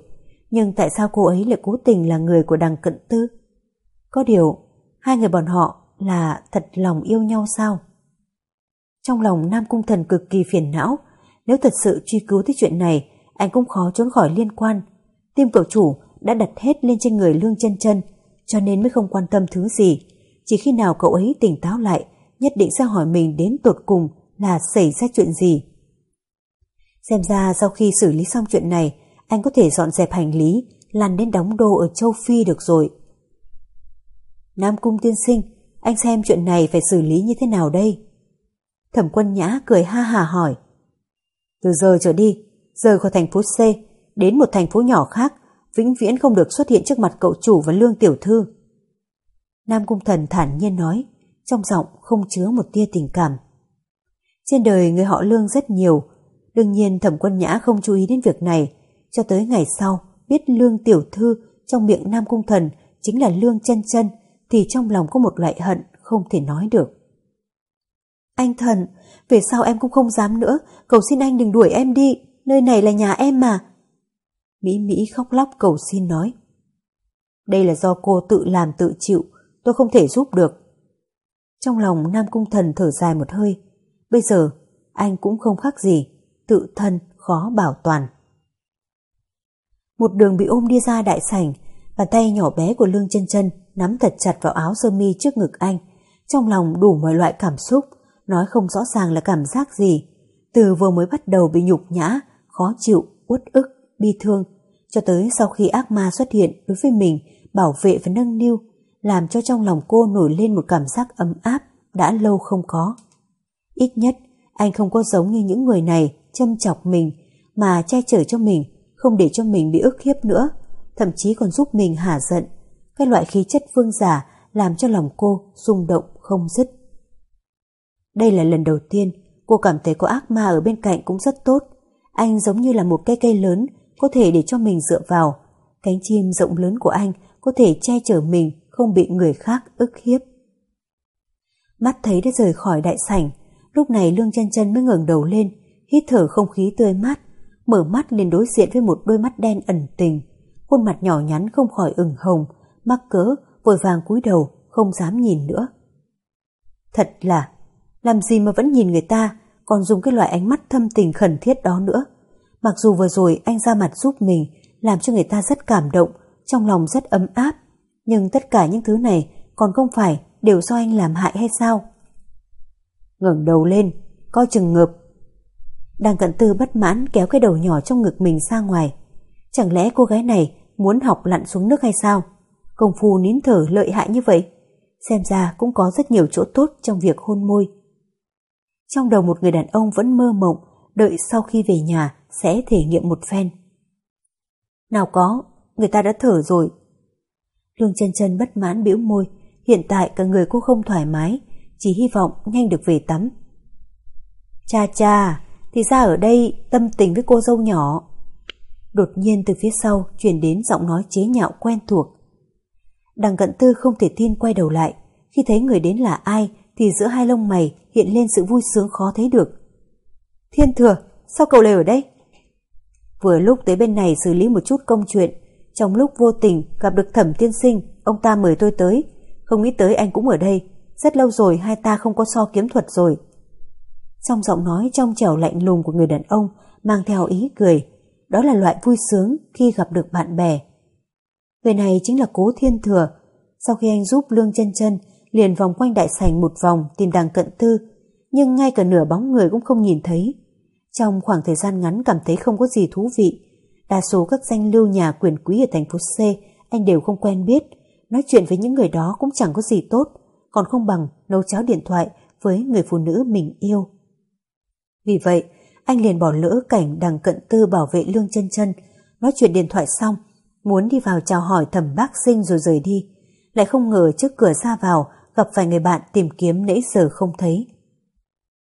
nhưng tại sao cô ấy lại cố tình là người của đằng cận tư? Có điều, hai người bọn họ là thật lòng yêu nhau sao? Trong lòng Nam Cung Thần cực kỳ phiền não, nếu thật sự truy cứu tới chuyện này, anh cũng khó trốn khỏi liên quan. Tim cậu chủ đã đặt hết lên trên người Lương chân chân, cho nên mới không quan tâm thứ gì. Chỉ khi nào cậu ấy tỉnh táo lại, nhất định sẽ hỏi mình đến tột cùng là xảy ra chuyện gì. Xem ra sau khi xử lý xong chuyện này, anh có thể dọn dẹp hành lý, lăn đến đóng đô ở châu Phi được rồi. Nam Cung tiên sinh, anh xem chuyện này phải xử lý như thế nào đây? Thẩm quân nhã cười ha hà hỏi. Từ giờ trở đi, rời khỏi thành phố C, đến một thành phố nhỏ khác, vĩnh viễn không được xuất hiện trước mặt cậu chủ và lương tiểu thư. Nam Cung Thần thản nhiên nói, trong giọng không chứa một tia tình cảm. Trên đời người họ lương rất nhiều, đương nhiên thẩm quân nhã không chú ý đến việc này, cho tới ngày sau biết lương tiểu thư trong miệng Nam Cung Thần chính là lương chân chân, thì trong lòng có một loại hận không thể nói được. Anh thần, về sau em cũng không dám nữa, cầu xin anh đừng đuổi em đi, nơi này là nhà em mà. Mỹ Mỹ khóc lóc cầu xin nói. Đây là do cô tự làm tự chịu, tôi không thể giúp được. Trong lòng Nam Cung Thần thở dài một hơi, bây giờ anh cũng không khác gì, tự thân khó bảo toàn. Một đường bị ôm đi ra đại sảnh, bàn tay nhỏ bé của Lương chân chân nắm thật chặt vào áo sơ mi trước ngực anh, trong lòng đủ mọi loại cảm xúc, nói không rõ ràng là cảm giác gì. Từ vừa mới bắt đầu bị nhục nhã, khó chịu, uất ức, bi thương, cho tới sau khi ác ma xuất hiện đối với mình, bảo vệ và nâng niu, làm cho trong lòng cô nổi lên một cảm giác ấm áp đã lâu không có. Ít nhất, anh không có giống như những người này châm chọc mình mà che chở cho mình, không để cho mình bị ức hiếp nữa, thậm chí còn giúp mình hả giận. Cái loại khí chất vương giả làm cho lòng cô rung động không dứt. Đây là lần đầu tiên cô cảm thấy có ác ma ở bên cạnh cũng rất tốt. Anh giống như là một cây cây lớn có thể để cho mình dựa vào. Cánh chim rộng lớn của anh có thể che chở mình không bị người khác ức hiếp. Mắt thấy đã rời khỏi đại sảnh, lúc này Lương chân chân mới ngẩng đầu lên, hít thở không khí tươi mát. mở mắt liền đối diện với một đôi mắt đen ẩn tình, khuôn mặt nhỏ nhắn không khỏi ửng hồng, mắc cỡ, vội vàng cúi đầu, không dám nhìn nữa. Thật là, làm gì mà vẫn nhìn người ta, còn dùng cái loại ánh mắt thâm tình khẩn thiết đó nữa. Mặc dù vừa rồi anh ra mặt giúp mình, làm cho người ta rất cảm động, trong lòng rất ấm áp, nhưng tất cả những thứ này còn không phải đều do anh làm hại hay sao? ngẩng đầu lên, coi chừng ngợp. Đang cận tư bất mãn kéo cái đầu nhỏ trong ngực mình ra ngoài. Chẳng lẽ cô gái này muốn học lặn xuống nước hay sao? Công phu nín thở lợi hại như vậy. Xem ra cũng có rất nhiều chỗ tốt trong việc hôn môi. Trong đầu một người đàn ông vẫn mơ mộng, đợi sau khi về nhà sẽ thể nghiệm một phen. Nào có, người ta đã thở rồi. Lương chân chân bất mãn bĩu môi, hiện tại cả người cô không thoải mái, chỉ hy vọng nhanh được về tắm. Cha cha, thì ra ở đây tâm tình với cô dâu nhỏ. Đột nhiên từ phía sau truyền đến giọng nói chế nhạo quen thuộc. Đằng cận tư không thể tin quay đầu lại, khi thấy người đến là ai thì giữa hai lông mày hiện lên sự vui sướng khó thấy được. Thiên thừa, sao cậu lại ở đây? Vừa lúc tới bên này xử lý một chút công chuyện, trong lúc vô tình gặp được thẩm tiên sinh, ông ta mời tôi tới, không nghĩ tới anh cũng ở đây, rất lâu rồi hai ta không có so kiếm thuật rồi. Trong giọng nói trong trẻo lạnh lùng của người đàn ông mang theo ý cười, đó là loại vui sướng khi gặp được bạn bè. Người này chính là Cố Thiên Thừa. Sau khi anh giúp Lương chân chân liền vòng quanh đại sảnh một vòng tìm đằng cận tư, nhưng ngay cả nửa bóng người cũng không nhìn thấy. Trong khoảng thời gian ngắn cảm thấy không có gì thú vị. Đa số các danh lưu nhà quyền quý ở thành phố C anh đều không quen biết. Nói chuyện với những người đó cũng chẳng có gì tốt, còn không bằng nấu cháo điện thoại với người phụ nữ mình yêu. Vì vậy, anh liền bỏ lỡ cảnh đằng cận tư bảo vệ lương chân chân, nói chuyện điện thoại xong, muốn đi vào chào hỏi thẩm bác sinh rồi rời đi. Lại không ngờ trước cửa ra vào gặp vài người bạn tìm kiếm nãy giờ không thấy.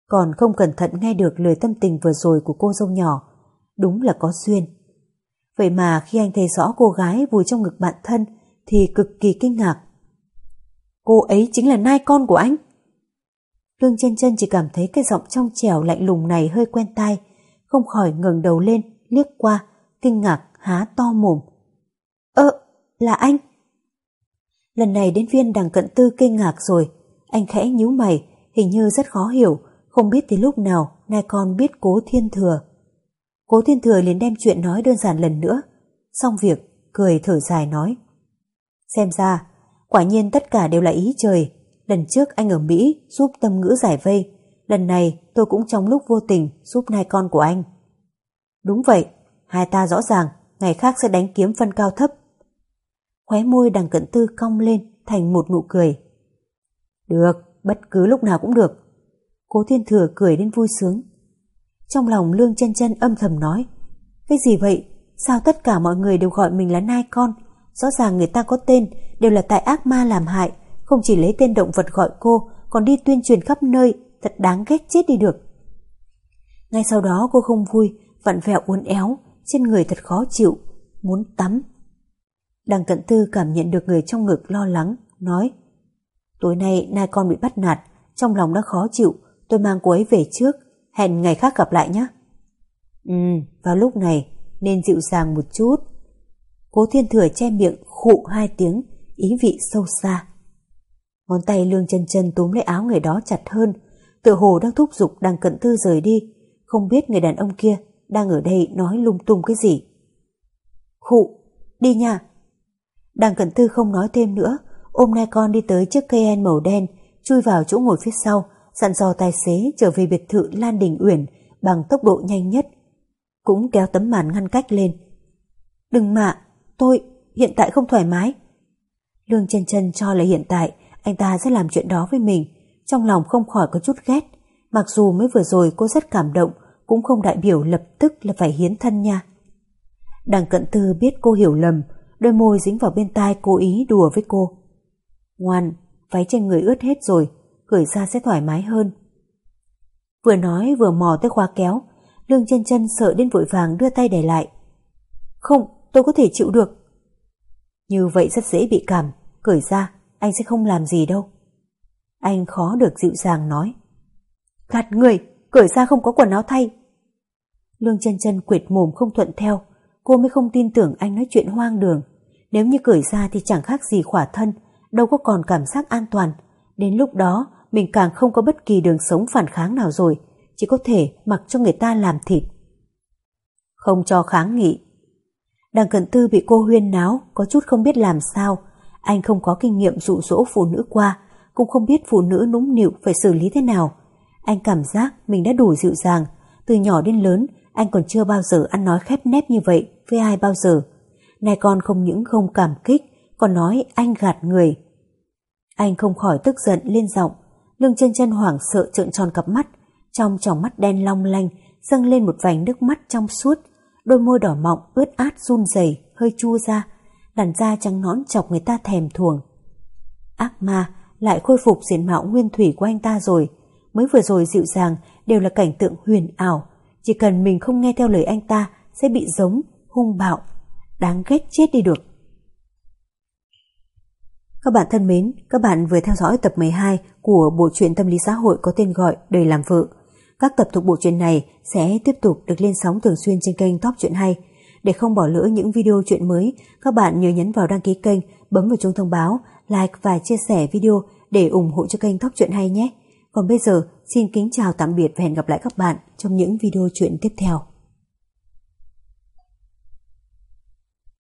Còn không cẩn thận nghe được lời tâm tình vừa rồi của cô dâu nhỏ, đúng là có duyên. Vậy mà khi anh thấy rõ cô gái vùi trong ngực bạn thân thì cực kỳ kinh ngạc. Cô ấy chính là nai con của anh. Lương chân chân chỉ cảm thấy cái giọng trong trẻo lạnh lùng này hơi quen tai, không khỏi ngẩng đầu lên, liếc qua, kinh ngạc, há to mồm. Ơ, là anh. Lần này đến viên đằng cận tư kinh ngạc rồi, anh khẽ nhíu mày, hình như rất khó hiểu, không biết từ lúc nào nai con biết cố thiên thừa. Cố thiên thừa liền đem chuyện nói đơn giản lần nữa, xong việc, cười thở dài nói. Xem ra, quả nhiên tất cả đều là ý trời, Lần trước anh ở Mỹ giúp tâm ngữ giải vây, lần này tôi cũng trong lúc vô tình giúp nai con của anh. Đúng vậy, hai ta rõ ràng, ngày khác sẽ đánh kiếm phân cao thấp. Khóe môi đằng cận tư cong lên thành một nụ cười. Được, bất cứ lúc nào cũng được. Cố thiên thừa cười đến vui sướng. Trong lòng lương chân chân âm thầm nói, cái gì vậy, sao tất cả mọi người đều gọi mình là nai con, rõ ràng người ta có tên, đều là tại ác ma làm hại, không chỉ lấy tên động vật gọi cô, còn đi tuyên truyền khắp nơi, thật đáng ghét chết đi được. Ngay sau đó cô không vui, vặn vẹo uốn éo, trên người thật khó chịu, muốn tắm. Đằng cận tư cảm nhận được người trong ngực lo lắng, nói Tối nay nai con bị bắt nạt, trong lòng đã khó chịu, tôi mang cô ấy về trước, hẹn ngày khác gặp lại nhé. Ừ, vào lúc này nên dịu dàng một chút. Cố thiên thừa che miệng khụ hai tiếng, ý vị sâu xa. Ngón tay lương chân chân túm lấy áo người đó chặt hơn, tựa hồ đang thúc giục đang cận tư rời đi, không biết người đàn ông kia đang ở đây nói lung tung cái gì. Khụ, đi nha. Đàng cận tư không nói thêm nữa, ôm nai con đi tới chiếc cây en màu đen, chui vào chỗ ngồi phía sau, dặn dò tài xế trở về biệt thự Lan Đình Uyển bằng tốc độ nhanh nhất. Cũng kéo tấm màn ngăn cách lên. Đừng mạ, tôi hiện tại không thoải mái. Lương chân chân cho là hiện tại anh ta sẽ làm chuyện đó với mình, trong lòng không khỏi có chút ghét. Mặc dù mới vừa rồi cô rất cảm động, cũng không đại biểu lập tức là phải hiến thân nha. Đằng cận tư biết cô hiểu lầm, đôi môi dính vào bên tai cố ý đùa với cô. Ngoan, váy trên người ướt hết rồi, gửi ra sẽ thoải mái hơn. Vừa nói vừa mò tới khóa kéo, lương chân chân sợ đến vội vàng đưa tay để lại. Không, tôi có thể chịu được. Như vậy rất dễ bị cảm, cởi ra, anh sẽ không làm gì đâu. Anh khó được dịu dàng nói. Gạt người, cởi ra không có quần áo thay. Lương chân chân quệt mồm không thuận theo, cô mới không tin tưởng anh nói chuyện hoang đường. Nếu như cởi ra thì chẳng khác gì khỏa thân, đâu có còn cảm giác an toàn. Đến lúc đó, mình càng không có bất kỳ đường sống phản kháng nào rồi, chỉ có thể mặc cho người ta làm thịt. Không cho kháng nghị. Đằng cận tư bị cô huyên náo, có chút không biết làm sao. Anh không có kinh nghiệm dụ dỗ phụ nữ qua, cũng không biết phụ nữ núng nịu phải xử lý thế nào. Anh cảm giác mình đã đủ dịu dàng, từ nhỏ đến lớn anh còn chưa bao giờ ăn nói khép nép như vậy với ai bao giờ. Nay con không những không cảm kích, còn nói anh gạt người. Anh không khỏi tức giận lên giọng, lưng chân chân hoảng sợ trợn tròn cặp mắt, trong tròng mắt đen long lanh dâng lên một vành nước mắt trong suốt, đôi môi đỏ mọng ướt át run rẩy, hơi chua ra, làn da trắng nõn chọc người ta thèm thuồng. Ác ma lại khôi phục diện mạo nguyên thủy của anh ta rồi, mới vừa rồi dịu dàng đều là cảnh tượng huyền ảo, chỉ cần mình không nghe theo lời anh ta sẽ bị giống, hung bạo, đáng ghét chết đi được. Các bạn thân mến, các bạn vừa theo dõi tập 12 của bộ truyện tâm lý xã hội có tên gọi Đời làm vợ. Các tập thuộc bộ truyện này sẽ tiếp tục được lên sóng thường xuyên trên kênh Top Truyện Hay. Để không bỏ lỡ những video truyện mới, các bạn nhớ nhấn vào đăng ký kênh, bấm vào chuông thông báo, like và chia sẻ video để ủng hộ cho kênh Top Truyện Hay nhé. Còn bây giờ, xin kính chào tạm biệt và hẹn gặp lại các bạn trong những video chuyện tiếp theo.